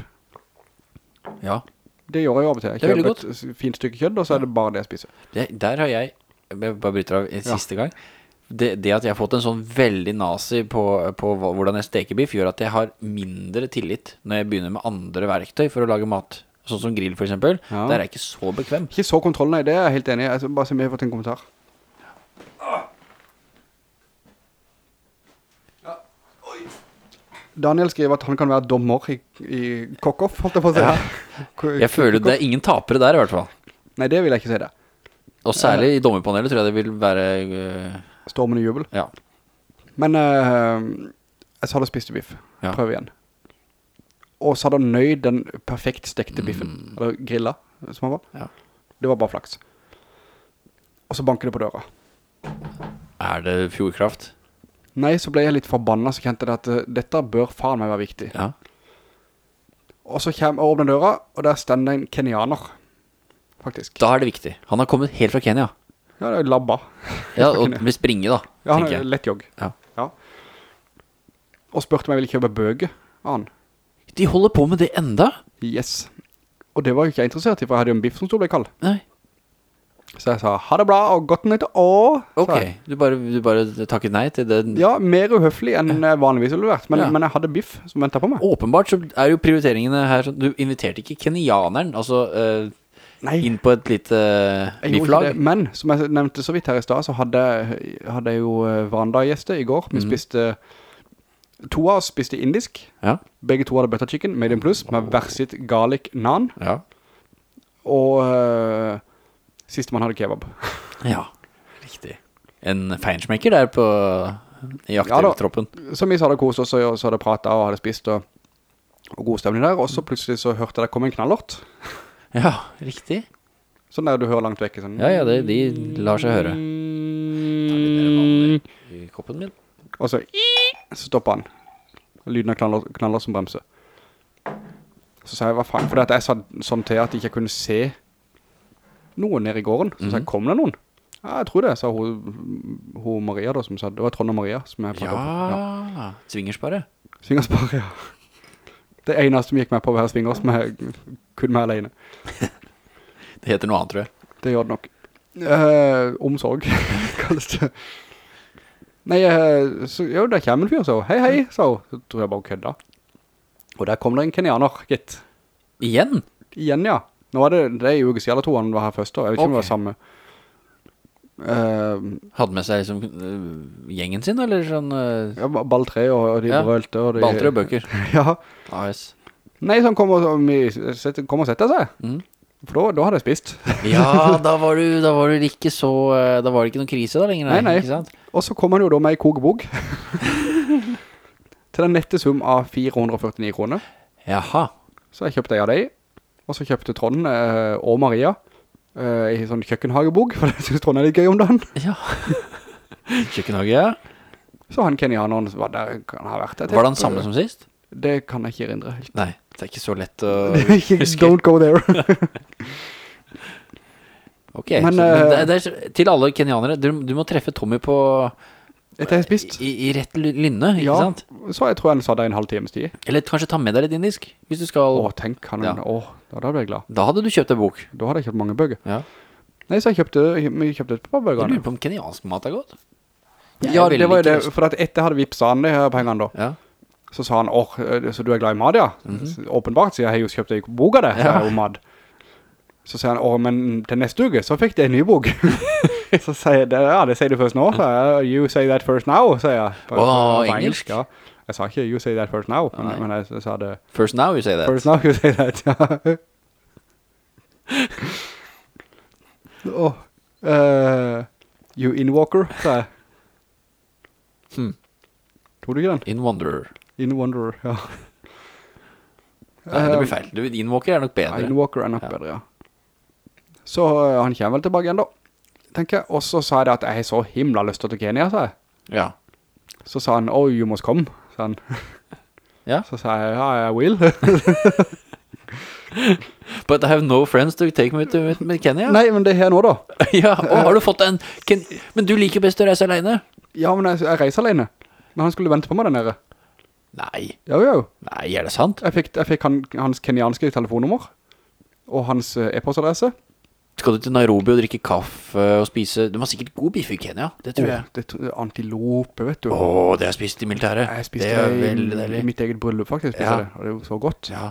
Ja. Det gjør jeg jo av og til. Jeg er kjøper et fint stykke kjødd, og så er det bare det jeg spiser. Det, der har jeg Jeg bare bryter av en siste gang det, det at jeg har fått en sånn veldig nazi på, på hvordan jeg steker biff Gjør at jeg har mindre tillit Når jeg begynner med andre verktøy for å lage mat Sånn som grill for eksempel Ja. Der er jeg ikke så bekvem Ikke så kontroll, nei, det er jeg helt enig i. Bare se om jeg har fått en kommentar. Daniel skriver at han kan være dommer i, i Kokkoff, holdt jeg på å si. Ja. [LAUGHS] Jeg føler det er ingen tapere der i hvert fall Nei, det vil jeg ikke si det. Og særlig i dommerpanelet tror jeg det vil være Stormen Stormende jubel. Ja Men uh, jeg sa det spiste biff. Ja. Prøv igjen. Og så hadde han nøyd den perfekt stekte biffen. Eller grilla, som han var. Mm. Ja. Det var bare flaks. Og så banker det på døra. Er det fjordkraft? Nei, så ble jeg litt forbannet, så kjente jeg at eh, dette bør faen meg være viktig. Ja Og så kommer jeg åpner døra, og der stender en kenianer, faktisk. Da er det viktig Han har kommet helt fra Kenya Ja, det er labba. Ja, og med springe da Ja, han tenker er jeg. lett jogg. Ja. Ja. Og spurte om jeg ville kjøpe bøger av han. De holder på med det enda? Yes. Og det var jo ikke jeg interessert i, for jeg hadde jo en biff som stod ble kald. Nei Så jeg sa, ha det bra, og godt nytt år. Ok, du bare, du bare takket nei til det Ja, mer uhøflig enn vanligvis ville vært, men, Ja. men jeg hadde biff som ventet på meg. Åpenbart så er jo prioriteringene her Du inviterte ikke kenianeren Altså uh, inn på et lite uh, ikke bifflag. Men, som jeg nevnte så vidt her i sted, så hadde, hadde jeg jo Vanda-gjeste i går. Vi spiste, to av oss spiste indisk. Ja, Begge to hadde butter chicken, medium plus, med hver sitt garlic naan. ja Og siste man hadde kebab. Ja, riktig En feinschmecker der på I aktivtroppen. Ja da. Så vi hadde kost oss, og så hadde pratet og hadde spist, og, og god stemning der. Og så plutselig så hørte jeg det kom en knallort. Ja, riktig Sånn der du hører langt vekk. Sånn. Ja, ja, det, de lar seg høre. I koppen min Og så, så stopper han. Lyden av knaller, knaller som bremser. Så sa jeg, hva faen? At jeg sa sånn til at jeg ikke kunne se noen nede i gården. Så sa jeg, kom det noen? Ja, jeg tror det, sa hun, hun Maria da, som sa, det var Trond og Maria som jeg pratet om. Ja, svingerspare. Svingerspare, ja. Det eneste som gikk med på å være svinger, som er kun meg alene. [LAUGHS] Det heter noe annet, tror jeg Det gjør det nok. Eh, omsorg, [LAUGHS] kalles det. Nei, eh, så, jo, der kommer en fyr, så hei, hei, sa hun. Så tror jeg bare kødda. Og der kom det en kenianer, gitt. Igjen? Igjen, ja. Nå var det, det er jo siden eller to han var her først, da. Jeg vet ikke om det var samme. Uh, Hadde med seg liksom uh, gjengen sin, eller sånn Uh, ja, ba- ball tre, og, og de Ja. brølte, og de... balltre og bøker? [LAUGHS] Ja. Nice. Nei, så han kom og, kom og sette seg. Mm. For da, da hadde jeg spist. [LAUGHS] Ja, [LAUGHS] da var du, da var du ikke så Da var det ikke noen krise da lenger, Nei, nei. Og så kom han jo da med i kokebok. til den nette sum av 449 kroner. Jaha. Så jeg kjøpte en av deg. Og så kjøpte Trond eh, og Maria eh, i sånn kjøkkenhagebok, [LAUGHS] for jeg synes Trond er litt gøy om den. Ja. [LAUGHS] Kjøkkenhage, ja. Så han kenianeren som var der, kan ha vært der. Var det han samme som sist? Det kan jeg ikke erindre helt. Nei, det er ikke så lett å [LAUGHS] huske. Don't go there. Ok, Men, så, men det, det er, til alle kenianere, du, du må treffe Tommy på Etter jeg har spist. i, i rett linne, ikke Ja, sant? så jeg tror han sa det en halv times tid. Eller kanskje ta med deg litt indisk, hvis du skal... Åh, tenk, han, Ja. åh, da ble jeg glad. Da hadde du kjøpt en bok. Da hadde jeg kjøpt mange bøger. Ja. Nei, så jeg kjøpte, jeg kjøpte et par Jeg Du lurer på om keniansk mat er godt. Jeg Ja, veldig det var jo det, for etter jeg hadde vipset han de her pengene da, Ja. så sa han, åh, eh, så du er glad i mat, ja? Åpenbart, så jeg har jo kjøpt en bok av det. Ja. jeg om mat. Så sier han, åh, men til neste uke så fikk jeg en ny bok. [LAUGHS] [LAUGHS] så sier jeg, ja, det sier du først nå, you say that first now, sier jeg. På, på engelsk? Ja. Jeg sa ikke, you say that first now, men, men jeg, jeg sa det, First now you say that. first now you say that, ja. [LAUGHS] oh, uh, you inwalker, sa jeg. Hmm. Tror du ikke den? Inwanderer. Inwanderer, ja. Nei, det blir feil. Du, Inwalker er nok bedre. Inwalker er nok Ja. bedre, ja. Så øh, han kommer vel tilbake igjen da, tenker jeg. Og så sa jeg det at jeg har så himla lyst til å Kenya, sa jeg. Ja. Så sa han, oh, you must come, sa han. Ja. [LAUGHS] Så sa jeg, ja, I will. [LAUGHS] But I have no friends to take me to Kenya. Nei, men det er her nå da. [LAUGHS] ja, og har du fått en... Ken men du liker best å reise alene? Ja, men jeg, jeg reiser alene. Men han skulle vente på meg der nede. Nei. Ja, jo. Nei, er det sant? Jeg fikk, jeg fikk han, hans kenianske telefonnummer. Og hans øh, e-postadresse. Skal du til Nairobi og drikke kaffe og spise... Du har sikkert god biff i Kenya, det tror jeg. Det antilope, vet du. Åh, det har jeg spist i militæret. Jeg spiste det det i, i mitt eget bryllup faktisk, spiste Ja. det. Og det er så godt. Ja,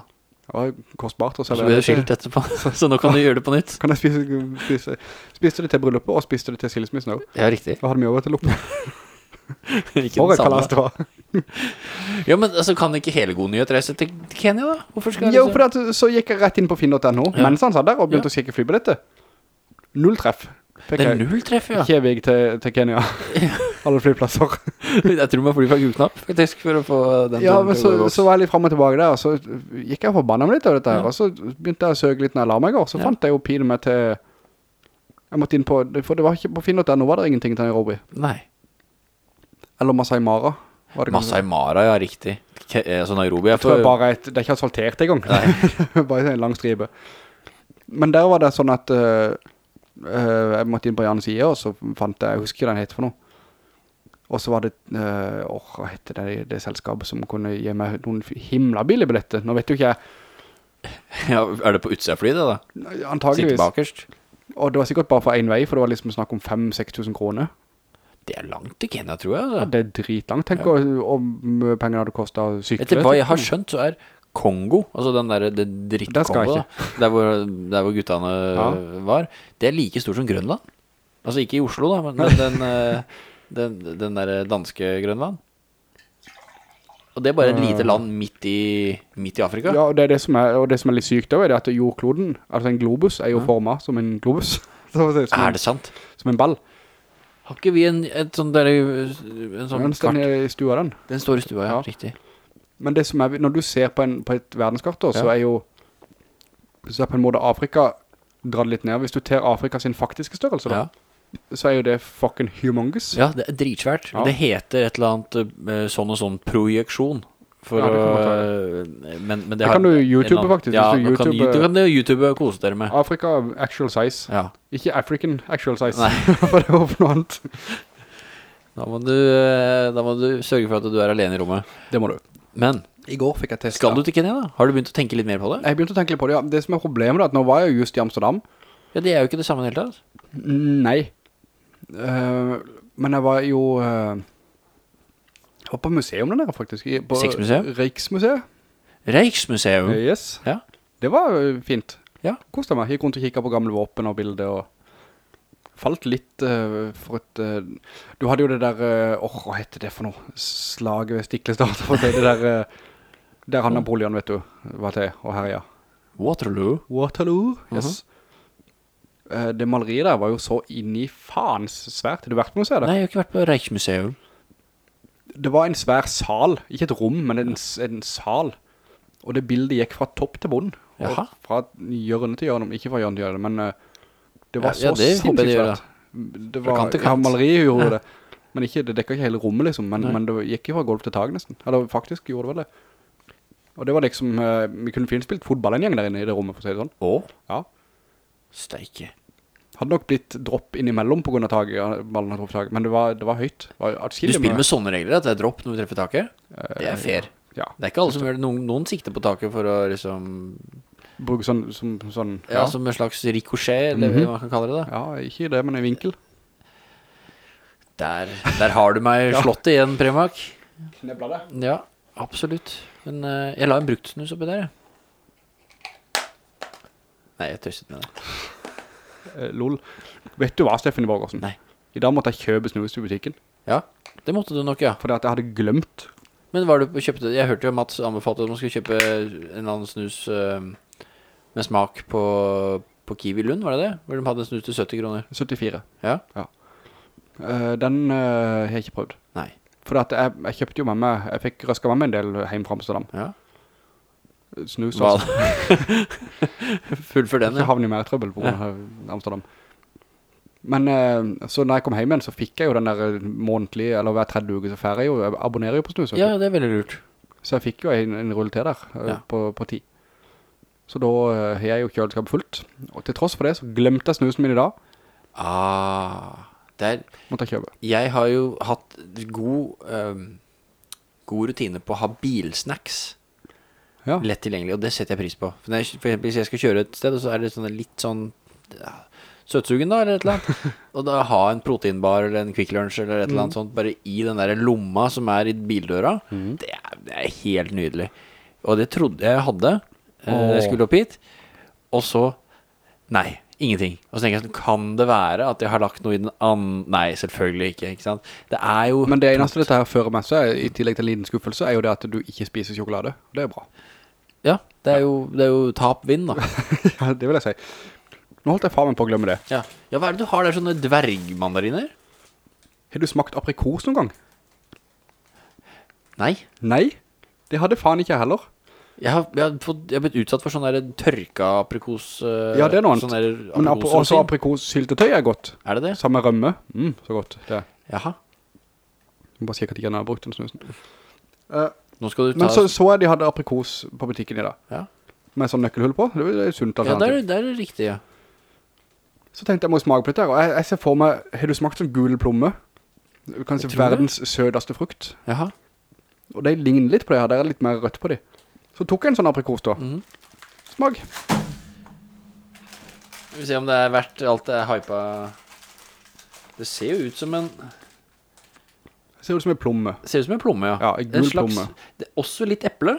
Det var kostbart å så ble det skilt etterpå. [LAUGHS] Så nå kan du gjøre det på nytt. Kan jeg spise, spise, spiste det til bryllupet, og spiste det til skilsmissen også. Ja, riktig. Da hadde vi over til loppe. Ikke For den samme. var. [LAUGHS] Ja, men altså, kan ikke hele god nyhet reise til Kenya da? Hvorfor skal Jo, liksom- for så gikk jeg rett inn på finn.no, Ja. mens han satt der og begynte Ja. å sjekke flybilletter. Null treff. Fikk Det er null treff, ja. Kjevig til, til Kenya. [LAUGHS] Alle flyplasser. Jeg tror man flyr fra Guknapp, faktisk, for å få den Ja, men så, i så var jeg litt frem og tilbake der, og så gikk jeg forbannet meg litt av dette her, Ja. og så begynte jeg å søke litt når jeg la meg i går, så Ja. fant jeg jo pilen meg til, jeg måtte inn på, for det var ikke på finn.no, var det ingenting til Nairobi. Nei. Eller Masai Mara. Masai Mara, ja, riktig. Ke altså Nairobi Jeg, Jeg tror jeg bare et, det er ikke asfaltert engang. [LAUGHS] bare en lang stribe. Men der var det sånn at øh, øh, jeg måtte inn på Jannes side, og så fant jeg, jeg husker ikke hva den heter for noe. Og så var det, øh, åh, hva heter det, det selskapet som kunne gi meg noen himla billige billetter. Nå vet jo ikke jeg, [LAUGHS] Ja, er det på utsida fly det da? Antageligvis. Sitt bakerst. Og det var sikkert bare for en vei, for det var liksom snakk om 5-6 tusen kroner. Det er langt til Kenya, tror jeg. Altså. Det er dritlangt. Tenk ja. om pengene hadde kostet å sykle. Etter hva jeg har skjønt, så er Kongo, altså den der, det dritt-Kongo, der hvor, der hvor guttene Ja. var, det er like stort som Grønland. Altså ikke i Oslo, da, men, den, [LAUGHS] den, eh, den, den der danske Grønland. Og det er bare et lite land midt i, midt i Afrika. Ja, og det, det, som er, og det som er litt sykt da, er det at jordkloden, altså en globus, er jo formet som en globus. [LAUGHS] Som, Er det sant? som en ball. Har ikke vi en, et sånt der, en sånn Den står kart? i stua den. Den står i stua, ja, Ja. riktig. Men det som er, når du ser på, en, på et verdenskart da, så er jo, så er på en måte Afrika dratt litt ned. Hvis du ter Afrika sin faktiske størrelse da, så er jo det fucking humongous. Ja, det er dritsvært. Det heter et eller annet eh, sånn og sånn projeksjon. For Ja, det eh, Men, men det, Det har kan du YouTube annen- faktisk, Ja, du du kan, YouTube- du kan det YouTube kose dere med. Afrika actual size. Ja. Ikke African actual size. Nei. [LAUGHS] for det var noe annet. Da må, du, eh, da må du sørge for at du er alene i rommet. Det må du. Men I går fikk jeg testet. skal du til Kenya, da? Har du begynt å tenke litt mer på det? Jeg begynte å tenke litt på det, ja. Det som er problemet er at nå var jeg jo just i Amsterdam. Ja, Det er jo ikke det samme hele tatt. Nei. Uh, men jeg var jo... Jeg var på museum den der faktisk. i- På Sexmuseum? Riksmuseet. Reichsmuseum. Yes. Ja. Det var fint. Ja. Koste meg. Gikk rundt og kikket på gamle våpen og bilder og falt litt uh, for et... uh, du hadde jo det der... eh, Åh, hva heter det for noe? Slaget ved Stiklestad, [LAUGHS] det der... eh, der han Napoleon, vet du, var til og herja. Waterloo. Waterloo, yes. Eh, det maleriet der var jo så inn i faens svært. Har du vært på museet der? Nei, jeg har ikke vært på Reichsmuseum. Det var en svær sal, ikke et rom, men en, en sal. Og det bildet gikk fra topp til bunn. Jaha. Fra hjørne til hjørne, ikke fra hjørne til hjørne, men eh, det var Ja, ja, så det det svært. Det var, til ja, maleriet gjorde det. Men ikke, det dekket ikke hele rommet liksom, men, men det gikk jo fra golf til tag nesten. Eller faktisk gjorde det vel det. Og det var liksom, eh, vi kunne fint spilt fotball en gjeng der inne i det rommet, for å si det sånn. Åh? Ja. steike. Hadde nok blitt dropp innimellom på grunn av taget, ballen hadde taget, men det var, det var høyt. Det var Du spiller med sånne regler, at det er dropp når vi treffer taket? Eh, Det er fair. Ja, Det er ikke alle som gjør det. Noen, noen sikter på taket for å liksom bruke sånn, som, sånn, Ja, som en slags ricochet, eller Mhm. hva man kan kalle det. da Ja, ikke det, men en vinkel. Der, der har du meg [LAUGHS] slått igjen, Premak. Knebla det. Ja, absolutt. Men uh, jeg la en brukt snus oppi der, jeg. Nei, jeg tøstet med det. Uh, [LAUGHS] lol. Vet du hva, Steffen Borgersen? Nei. I dag måtte jeg kjøpe snus i butikken, Ja, det måtte du nok, ja. fordi at jeg hadde glemt. Men var du på kjøpte Jeg hørte jo Mats anbefalte at man skulle kjøpe en annen snus eh, med smak på, på Kiwi Lund, var det det? Hvor de hadde en snus til 70 kroner. 74. Ja? Eh, den uh, har jeg ikke prøvd. Nei. For jeg, jeg kjøpte jo med meg, jeg fikk røsket med meg en del hjem fra Amsterdam. Ja. Snus Hva? [LAUGHS] Full for den, ja. havne i mer trøbbel på grunn av Amsterdam. Men uh, så når jeg kom hjem igjen, så fikk jeg jo den der månedlige, eller hver tredje uke, så færre jeg jo, jeg abonnerer jo på snus. Ja, det er veldig lurt. Så jeg fikk jo en, en rull til der, Ja. på, på ti. Så da eh, har jeg jo kjøleskapet fullt. Og til tross for det, så glemte jeg snusen min i dag. Ah, der Måtte jeg kjøpe. Jeg har jo hatt god um, God rutine på å ha bilsnacks Ja. lett tilgjengelig, og det setter jeg pris på. For, jeg, for eksempel hvis jeg skal kjøre et sted, og så er det sånn litt sånn ja, søtsugen da, eller et eller annet. [LAUGHS] og da ha en proteinbar eller en Quick Lunch eller et eller annet sånt, bare i den der lomma som er i bildøra, det, er, det er helt nydelig. Og det trodde jeg hadde da jeg skulle opp hit. Og så, nei, ingenting. Og så tenker jeg sånn, kan det være at jeg har lagt noe i den andre? Nei, selvfølgelig ikke, ikke sant? Det er jo... Men det eneste dette her fører med seg, i tillegg til en liten skuffelse, er jo det at du ikke spiser sjokolade. Det er bra. Ja, det er jo, det er jo tap-vinn da. [LAUGHS] ja, det vil jeg si. Nå holdt jeg faen meg på å glemme det. Ja. ja, hva er det du har der, sånne dvergmandariner? Har du smakt aprikos noen gang? Nei. Nei, det hadde faen ikke jeg heller. Jeg har, jeg har, fått, jeg har blitt utsatt for sånn der tørka aprikos... eh, Ja, det er noe annet. Sånn Men ap også aprikossyltetøy er godt. Er det det? Samme rømme. Mm, så godt. Det er. Jaha. Jeg må bare si at jeg ikke har brukt den snusen. uh, Nå skal du ta... men så, så jeg de hadde aprikos på butikken i dag. Ja, Med sånn nøkkelhull på. Det er jo sunt ja det, er, det er riktig, ja. Så tenkte jeg må smake på dette her. Og jeg, ser for meg, har du smakt sånn gul plomme? Kanskje verdens sødeste frukt. Jaha. Og de ligner litt på det her. Det er litt mer rødt på de. Så tok jeg en sånn aprikos da. Mhm. Smak. Vi får se om det er verdt alt det er hypa... Det ser jo ut som en... Det Ser ut som en plomme. Det ser ut som en plomme, ja. Ja, en gul plomme. Det er også litt eple.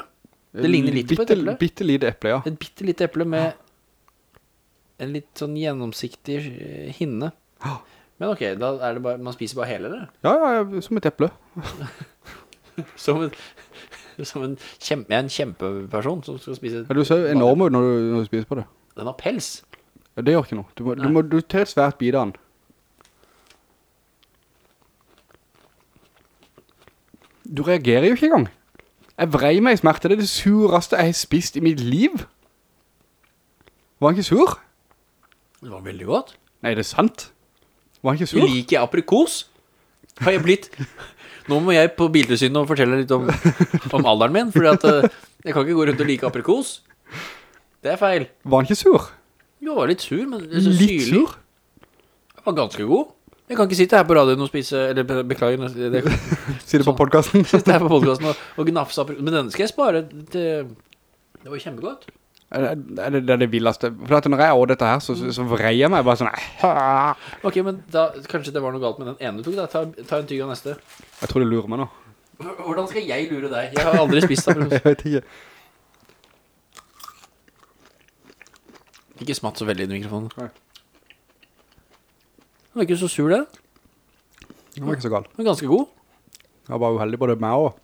Det ligner litt på et eple. Bitte lite eple, ja. Et bitte lite eple med en litt sånn gjennomsiktig eh, hinne. Ja. Men ok, da er det bare, man spiser bare hele det. Ja, ja, som et eple. [LAUGHS] Som en, [LAUGHS] som en, kjempe, en kjempeperson som skal spise Ja, du ser enorm ut når du, når du spiser på det. Den har pels. Ja, det gjør ikke noe. Du, må, du, må, du tar et svært bit av den. Du reagerer jo ikke engang. Jeg vrei meg i smerte. Det er det sureste jeg har spist i mitt liv. Var han ikke sur? Det var veldig godt. Nei, det er sant. Var han ikke sur? Du liker aprikos? Har jeg blitt... Nå må jeg på biltilsynet og fortelle litt om, om alderen min, fordi at eh, jeg kan ikke gå rundt og like aprikos. Det er feil. Var han ikke sur? Jo, jeg var litt sur, men det er så Litt syrlig. sur? Jeg var ganske god. Jeg kan ikke sitte her på radioen og spise, eller beklager, det, det, [LAUGHS] Sier det på podcasten. sitte her på podcasten og, og gnafse aprikos. Men den skal jeg spare til... Det var kjempegodt. Er det, er det, det villeste. For når jeg åt dette her, så, så, vreier jeg meg bare sånn Ok, men da, kanskje det var noe galt med den ene du tok da. Ta, ta en tygg av neste. Jeg tror du lurer meg nå. Hvordan skal jeg lure deg? Jeg har aldri spist [LAUGHS] aprikos. Jeg vet ikke. Ikke smatt så veldig i mikrofonen. Nei. Den var ikke så sur det. Den var ikke så gal. Den var ganske god. Jeg var bare uheldig på det meg og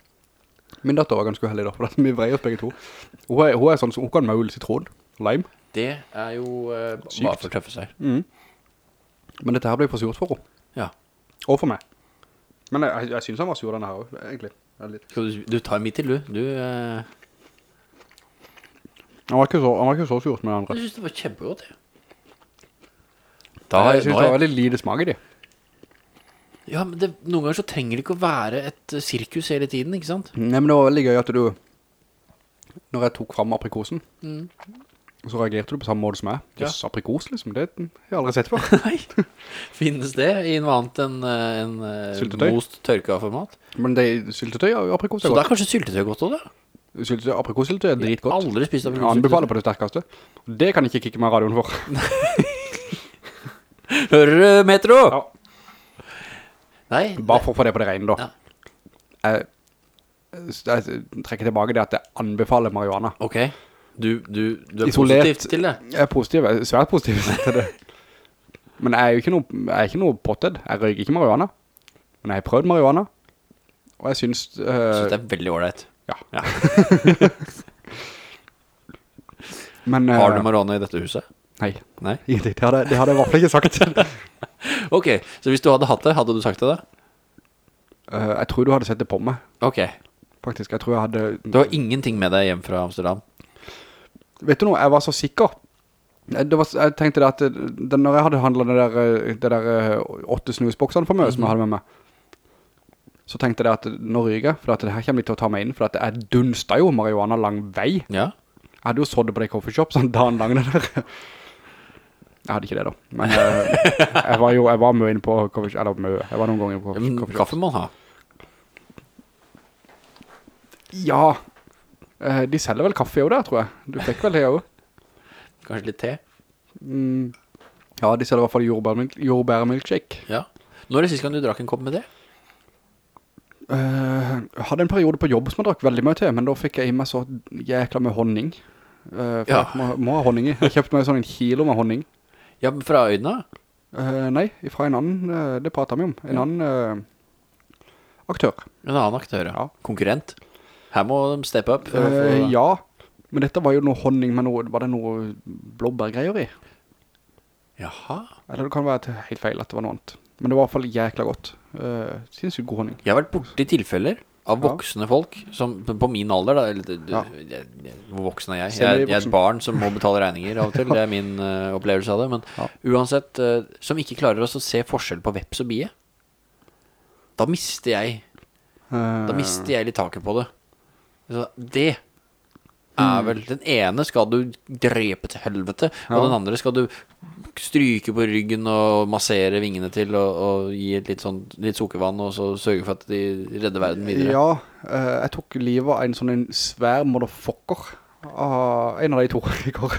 min datter var ganske uheldig da, for vi vreier oss begge to. Hun er, hun er sånn som hun kan maule sitron, lime. Det er jo uh, bare for å tøffe seg. Men dette her ble for surt for henne. Ja. Og for meg. Men jeg, jeg, jeg synes han var sur denne her også, egentlig. Det. Skal du, du tar mitt til, du. Du, Uh... Han, var ikke så, han var ikke så surt med den andre. jeg synes det var kjempegodt, ja. Da, jeg synes det var veldig lite smak i de. Ja, men det, noen ganger så trenger det ikke å være et eh, sirkus hele tiden, ikke sant? Nei, men det var veldig gøy at du, når jeg tok frem aprikosen, så reagerte du på samme måte som jeg. Just Ja. Aprikos liksom, det har jeg aldri sett før. [LAUGHS] Nei. Finnes det i noe annet enn eh, en, eh, most tørka format? Men det er syltetøy og aprikos Så er da godt. er kanskje syltetøy godt også, da? Syltetøy, aprikosyltetøy er dritgodt. Jeg har Aldri spist aprikosyltetøy. anbefaler på det sterkeste. Det kan jeg ikke kikke meg radioen for. [LAUGHS] Hører du, Metro? Ja. Nei, Bare for å få det på det regnet da. Ja. Jeg, jeg trekker tilbake det at jeg anbefaler marihuana. ok. Du, du, du er Isolert- positiv til det. Jeg er positiv, jeg er svært positiv [LAUGHS] til det. Men jeg er jo ikke noe, jeg er ikke noe potted. Jeg røyker ikke marihuana. Men jeg har prøvd marihuana. Og jeg synes... Jeg eh, synes det er veldig ordentlig. ja. Ja. [LAUGHS] Men, uh, Har du marihuana i dette huset? Nei, Nei? [LAUGHS] Det hadde, det hadde jeg i hvert fall ikke sagt. [LAUGHS] Ok, så hvis du hadde hatt det, hadde du sagt det da? Eh, jeg tror du hadde sett det på meg. Ok. Faktisk, jeg tror jeg hadde... Du har ingenting med deg hjem fra Amsterdam? Vet du noe, jeg var så sikker. Jeg- Det var, jeg tenkte det at det, det, når jeg hadde handlet det der, eh, det der eh, åtte snusboksene for meg, som jeg hadde med meg, så tenkte jeg at nå ryker jeg, for at det her kommer de til å ta meg inn, for at jeg dunsta jo marihuana lang vei. Ja. Jeg hadde jo sådd det på coffee coffeeshop, sånn [LAUGHS] dagen lang det der. Jeg hadde ikke det da, men eh, jeg var jo, jeg var mye inne på coffee, eller mye, jeg var noen ganger på coffee, coffee kaffe må ha. Ja, eh, de selger vel kaffe jo der, tror jeg. Du fikk vel det jo. Kanskje litt te? Mm, ja, de selger i hvert fall jordbærmilk, jordbærmilkshake. Ja. Når er det siste gang du drakk en kopp med det? Eh, jeg hadde en periode på jobb som jeg drakk veldig mye te, men da fikk jeg i meg så jækla med honning. Eh, for Ja. jeg må, må ha honning i. Jeg kjøpte meg sånn en kilo med honning. Ja, men fra øynene? Uh, nei, fra en annen, uh, det prater vi om. En annen uh, aktør. En annen aktør, ja. Ja. Konkurrent. Her må de steppe opp. ja, men dette var jo noe honning med noe, var det noe blåbærgreier i? Jaha. Eller det kan være helt feil at det var noe annet. Men det var i hvert fall jækla godt. Uh, sinnssykt god honning. Jeg har vært borte i tilfeller av voksne folk som på min alder da, eller, du, jeg, jeg, hvor voksen er jeg? Jeg, jeg er et barn som må betale regninger av og til, det er min uh, opplevelse av det, men Ja. uansett, uh, som ikke klarer oss å se forskjell på veps og bie. Da mister jeg, Eh, da mister jeg litt taket på det. Så det er vel, den ene skal du drepe til helvete, og den andre skal du stryke på ryggen og massere vingene til og, og gi et litt sånn, litt sukkervann og så sørge for at de redder verden videre. Ja, eh, jeg tok livet av en sånn en svær motherfucker av en av de to [LAUGHS] i går.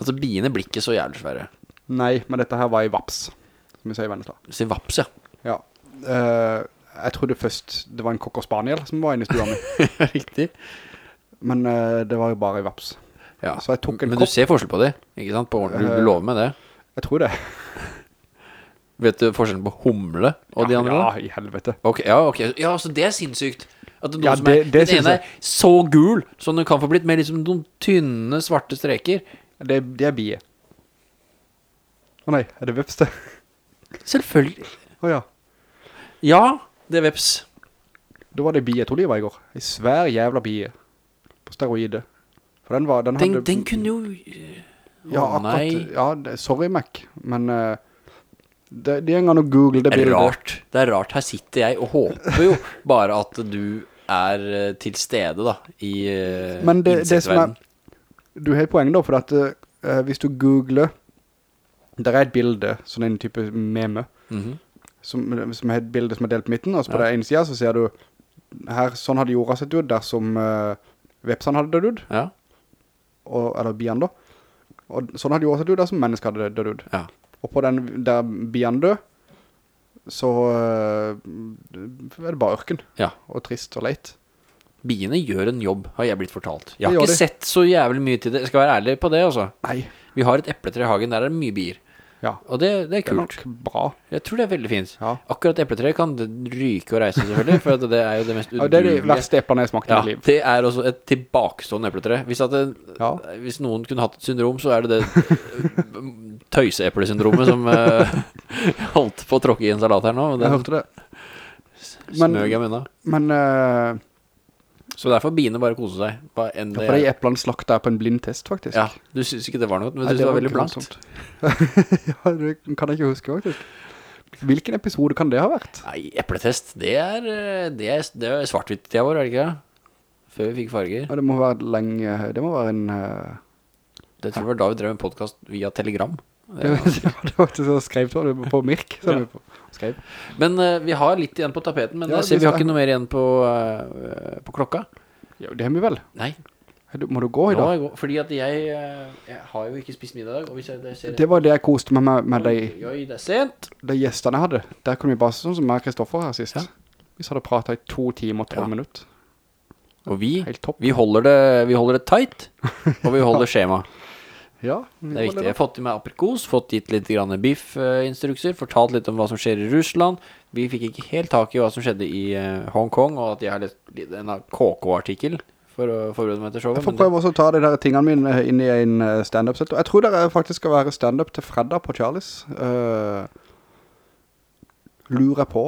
Altså, biene blir ikke så jævlig svære. Nei, men dette her var i Vaps, som vi sier i Vennesla. i vaps, ja. Ja. Eh, jeg trodde først det var en kokker spaniel som var inne i stua mi, [LAUGHS] Riktig. Men uh, det var jo bare i Vaps. Ja. Så jeg tok en Men kopp. du ser forskjell på det, ikke sant? På, du, du lover med det. Jeg tror det. [LAUGHS] Vet du forskjellen på humle og de ja, andre? Ja, i helvete. Okay, ja, ok. Ja, så det er sinnssykt. At det Ja, som det- er, det den ene jeg. er så gul, som den kan få blitt, med liksom noen tynne, svarte streker. Det, det er bie. Å nei, er det veps det? Selvfølgelig. Å ja. Ja, det er veps. Da var det bie jeg trodde de var i går. En svær jævla bie. Steroide. For den var, den Den, hadde... den kunne jo... Ja, akkurat. Ja, det, sorry Mac, men uh, det, det er en gang å google det Det bildet. rart. Det er rart. Her sitter jeg og håper jo bare at du er eh, til stede da, i uh, Men det, det som er, du har poeng da, for at uh, hvis du googler, der er et bilde, sånn en type meme, Mhm. som, som er et bilde som er delt på midten, og så på Ja. den ene siden så ser du, her, sånn hadde jorda sett ut dersom uh, vepsene hadde dødd ut, Ja, og, eller biene da, og sånn hadde jo også dødd ut Som mennesker hadde dødd ut. ja. Og på den der biene død, så øh, er det bare ørken. Ja. Og trist og leit. Biene gjør en jobb, har jeg blitt fortalt. Jeg har ikke de. sett så jævlig mye til det. Jeg skal være ærlig på det, altså. Nei, Vi har et epletre i hagen, der er det mye bier. Ja. Og det, det er Det er kult. bra. Jeg tror det er veldig fint. Ja. Akkurat epletre kan ryke og reise, selvfølgelig, for det er jo det mest Ja, det er de verste eplene jeg smakte smakt i mitt liv. det er også et tilbakestående epletre. Hvis, hvis noen kunne hatt et syndrom, så er det det [LAUGHS] tøyseeplesyndromet som uh, [LAUGHS] holdt på å tråkke i en salat her nå. Den, Jeg hørte det. Men-. Men øh, Så derfor biene bare kose seg. Hva enn det for de eplene slakta jeg på en blind test, faktisk. Ja, du synes ikke det var noe, men Nei, du synes det var veldig blankt. [LAUGHS] ja, det kan jeg ikke huske, faktisk. Hvilken episode kan det ha vært? Nei, epletest, det er, eh, det er, det er svart-hvitt-tida vår, er det ikke det? Før vi fikk farger. Ja, det må være lenge Det må være en Uh, Det tror jeg var da vi drev en podcast via telegram. [LAUGHS] Det var det var så skrev det på Mirk. Ja. på- Men uh, vi har litt igjen på tapeten, men Ja, ser vi har ikke noe mer igjen på, uh, på klokka. Ja, det har vi vel. Nei, Du- Må du gå i dag? gå, fordi at jeg, uh, jeg har jo ikke spist middag jeg det Det var det jeg koste meg med, med de, Oi, det er sent. de gjestene jeg hadde. Der kunne vi bare sånn som meg og Kristoffer her sist. Ja. Vi hadde pratet i to timer og tolv Ja. minutter. Og vi, vi holder det, vi holder det tight, og vi holder [LAUGHS] skjema. Ja, Det er viktig. Jeg har fått i meg aprikos, fått gitt litt grann biff-instrukser, fortalt litt om hva som skjer i Russland. Vi fikk ikke helt tak i hva som skjedde i eh, Hongkong, og at jeg har lest litt- en KK-artikkel for å forberede meg til showet. Jeg får prøve også å ta de der tingene mine inn i en eh, stand-up-sett. Jeg tror det er faktisk skal være stand-up til fredag på Charlies. Uh, lurer jeg på.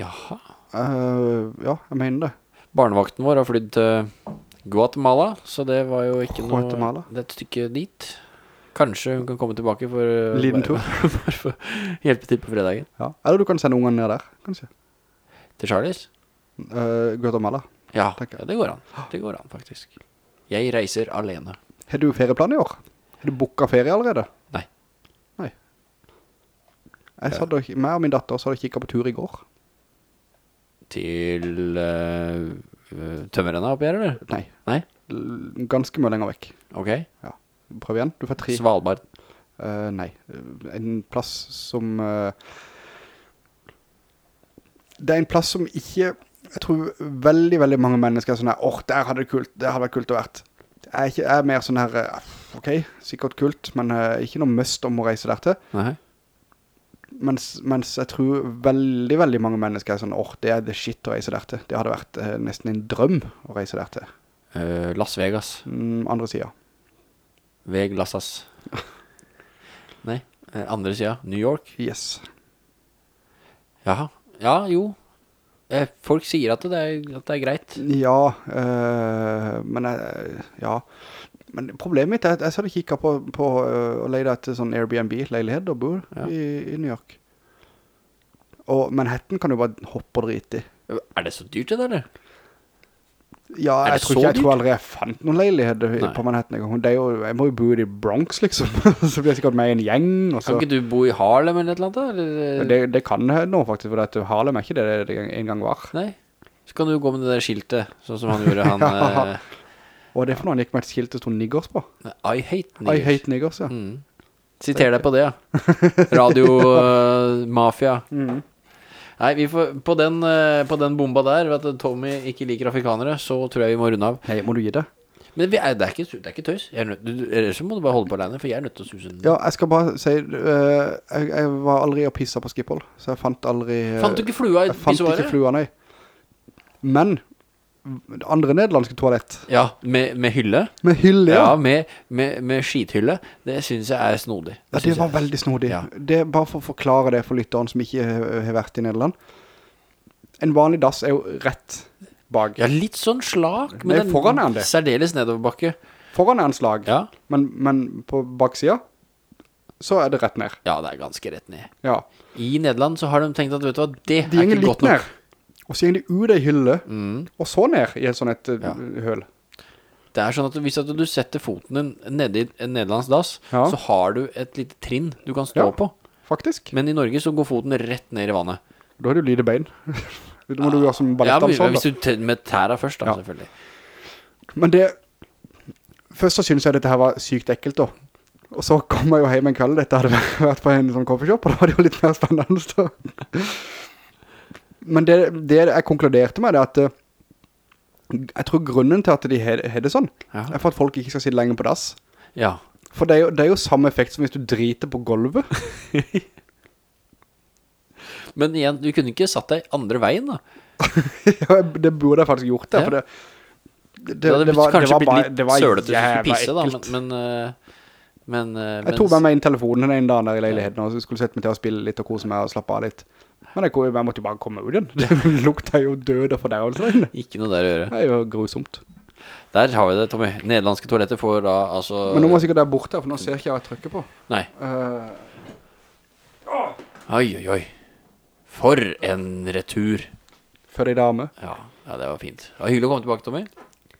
Jaha. Uh, ja, jeg mener det. Barnevakten vår har flytt til Guatemala, så det var jo ikke noe Guatemala? Det er et stykke dit. Kanskje hun kan komme tilbake for eh, Liten tur. [LAUGHS] bare for hjelpe til på fredagen. Ja. Eller du kan sende ungene ned der, kanskje. Til Charlies? Uh, Guatemala. Ja, ja, det går an. Det går an, faktisk. Jeg reiser alene. Har du ferieplan i år? Har du boket ferie allerede? Nei. Nei. Jeg og, meg og min datter så hadde kikket på tur i går. Til uh, tømmerrenna oppi her, eller? Nei. Nei? Ganske mye lenger vekk. Ok. Ja. Prøv igjen. Du får tre. Svalbard. Uh, nei. En plass som Uh, Det er en plass som ikke Jeg tror veldig, veldig mange mennesker er sånn her Åh, der hadde det kult Det hadde vært kult å vært Jeg er, ikke, jeg er mer sånn her eh, Ok, sikkert kult Men uh, ikke noe must om å reise der til Nei. Mens, mens jeg tror veldig, veldig mange mennesker er sånn Åh, det er the shit å reise der til Det hadde vært eh, nesten en drøm å reise der til Eh, Las Vegas. mm, Andre siden Veg Lassas. [LAUGHS] Nei, eh, andre sida. New York. Yes Jaha. Ja, jo. Eh, folk sier at det er, at det er greit. Ja, eh, men jeg, ja. Men problemet mitt er at jeg hadde kikket på, på å leide etter sånn Airbnb-leilighet og bor Ja. i, i New York. Og Manhattan kan du bare hoppe og drite i. Er det så dyrt det der, eller? Ja, jeg tror, ikke, jeg tror aldri jeg fant noen leilighet Nei. på Manhattan en gang. Jo, jeg må jo bo i Bronx, liksom. [LAUGHS] så blir jeg sikkert med i en gjeng. Kan ikke du bo i Harlem eller noe annet? Det, det kan jeg nå faktisk, for Harlem er ikke det det en gang var. Nei. Så kan du gå med det der skiltet, sånn som han gjorde, han... [LAUGHS] Ja. Eh, Og det er for noe han gikk med et skilt det stod niggers på. I hate niggers. I hate niggers, ja. Mm. Siter deg på det, ja. [LAUGHS] Radio uh, Mafia. Mm. Nei, vi får, på, den, eh, på den bomba der, ved at Tommy ikke liker afrikanere, så tror jeg vi må runde av. Nei, må du gi det? Men vi er, det, er ikke, det er ikke tøys. Er nødt, du, ellers må du bare holde på alene, for jeg er nødt til å suse den. Ja, jeg skal bare si uh, jeg, jeg var aldri og pisset på Skiphold, Så jeg fant aldri Uh, Fant du ikke flua i Jeg fant ikke flua, nei Men Andre nederlandske toalett Ja, med, med hylle. Med hylle, Ja, ja, med, med, med skithylle. Det synes jeg er snodig. ja Det var veldig snodig Ja. Det bare for å forklare det for lytteren Som ikke har vært i Nederland En vanlig dass er jo rett bak Ja, litt sånn slag, Nei, foran er det. særdeles nedoverbakke. Foran er en slag Ja. men, men på baksida Så er det rett ned ja, det er ganske rett ned. Ja I Nederland så har de tenkt at, vet du hva, det De er ikke godt nok. ned Og så gikk de ut ei hylle Mm. Og så ned i en sånn et øh, Ja. høl Det er sånn at hvis at du setter foten din nede i en nederlandsdass Ja. så har du et lite trinn du kan stå Ja. på. Faktisk Men i Norge så går foten rett ned i vannet. Da har du lite bein. [LAUGHS] Da må du gjøre som Ja, hvis du med tæra først, da, Ja. selvfølgelig. Men det... Først så synes jeg dette her var sykt ekkelt da. Og så kom jeg jo hjem en kveld, dette hadde vært på en sånn coffeeshop, og da var det jo litt mer spennende. Så. Men det, det jeg konkluderte med, det er at eh, jeg tror grunnen til at de har det sånn, Ja. er for at folk ikke skal sitte lenger på dass. Ja. For det er, jo, det er jo samme effekt som hvis du driter på gulvet. [LAUGHS] Men igjen, du kunne ikke satt deg andre veien da. [LAUGHS] Ja, det burde jeg faktisk gjort det, Ja. for det, det, Det hadde var- kanskje var blitt litt det var sølete hvis du skulle pisse da, men... men øh, men, Jeg tog tok med meg inn telefonen en dag der i leiligheten, og skulle sette meg til å spille litt og kose meg og slappe av litt. Men kom- jeg måtte jo bare komme ut igjen. [LAUGHS] Det lukta jo død og fordærelse der inne. Ikke noe der å gjøre. Det er jo grusomt. Der har vi det, Tommy. Nederlandske toaletter får da, altså... Men nå må jeg sikkert der borte, for nå ser ikke jeg hva jeg trykker på. Nei. Eh, Oi, oi, oi. For en retur. for de dame. Ja, ja, det var fint. Det var hyggelig å komme tilbake, Tommy.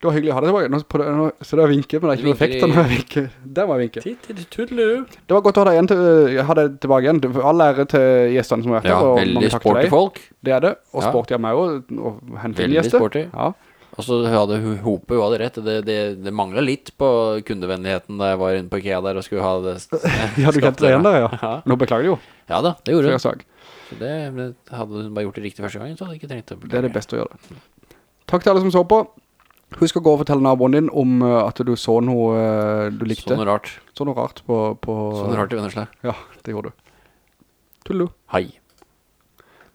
Det var hyggelig å ha deg tilbake. Nå, så det var vinket, men det er ikke når jeg vinker. Der var vinket. Det var godt å ha deg igjen til, ha deg tilbake igjen. All ære til gjestene som har vært Ja, her, og veldig sporty folk. Det er det, og Ja. sporty av meg også, og hente gjester. Veldig sporty. Ja. Og så hadde Ho- Hope, hun hadde rett. Det, det, det manglet litt på kundevennligheten da jeg var inne på IKEA der og skulle ha det. [LAUGHS] Ja, du kjente det igjen der, ja. Ja. Nå beklager du jo, Ja da, det gjorde du hun. Så det, hadde hun bare gjort det riktig første gangen, så hadde jeg ikke trengt å Det er det beste å gjøre det. Takk til alle som så på. Husk å gå og fortelle naboen din om uh, at du så noe uh, du likte. Så noe rart. Så noe rart på... på noe rart i Vennesla. Ja, det gjorde du. Tullu. Hei.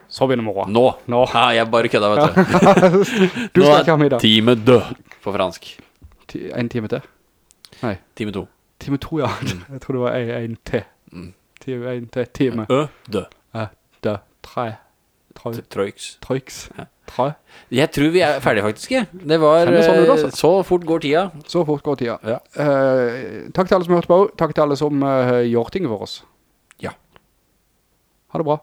Så begynner morgen. Nå. Nå. Ja, jeg bare kødda, vet du. [LAUGHS] Du Nå skal er ikke ha middag. time død på fransk. Ti- En time til. Nei, Time to. time to, ja. [LAUGHS] Jeg tror det var en, en til. Mm. Time, en til, time. Ø, død. Ø, dø, tre, trøy, Troiks. trøyks. Jeg tror vi er ferdige faktisk. Det var sånn eh. Så fort går tida. Så fort går tida. Ja. Uh, takk til alle som hørte på. Takk til alle som uh, gjør ting for oss. Ja. Ha det bra.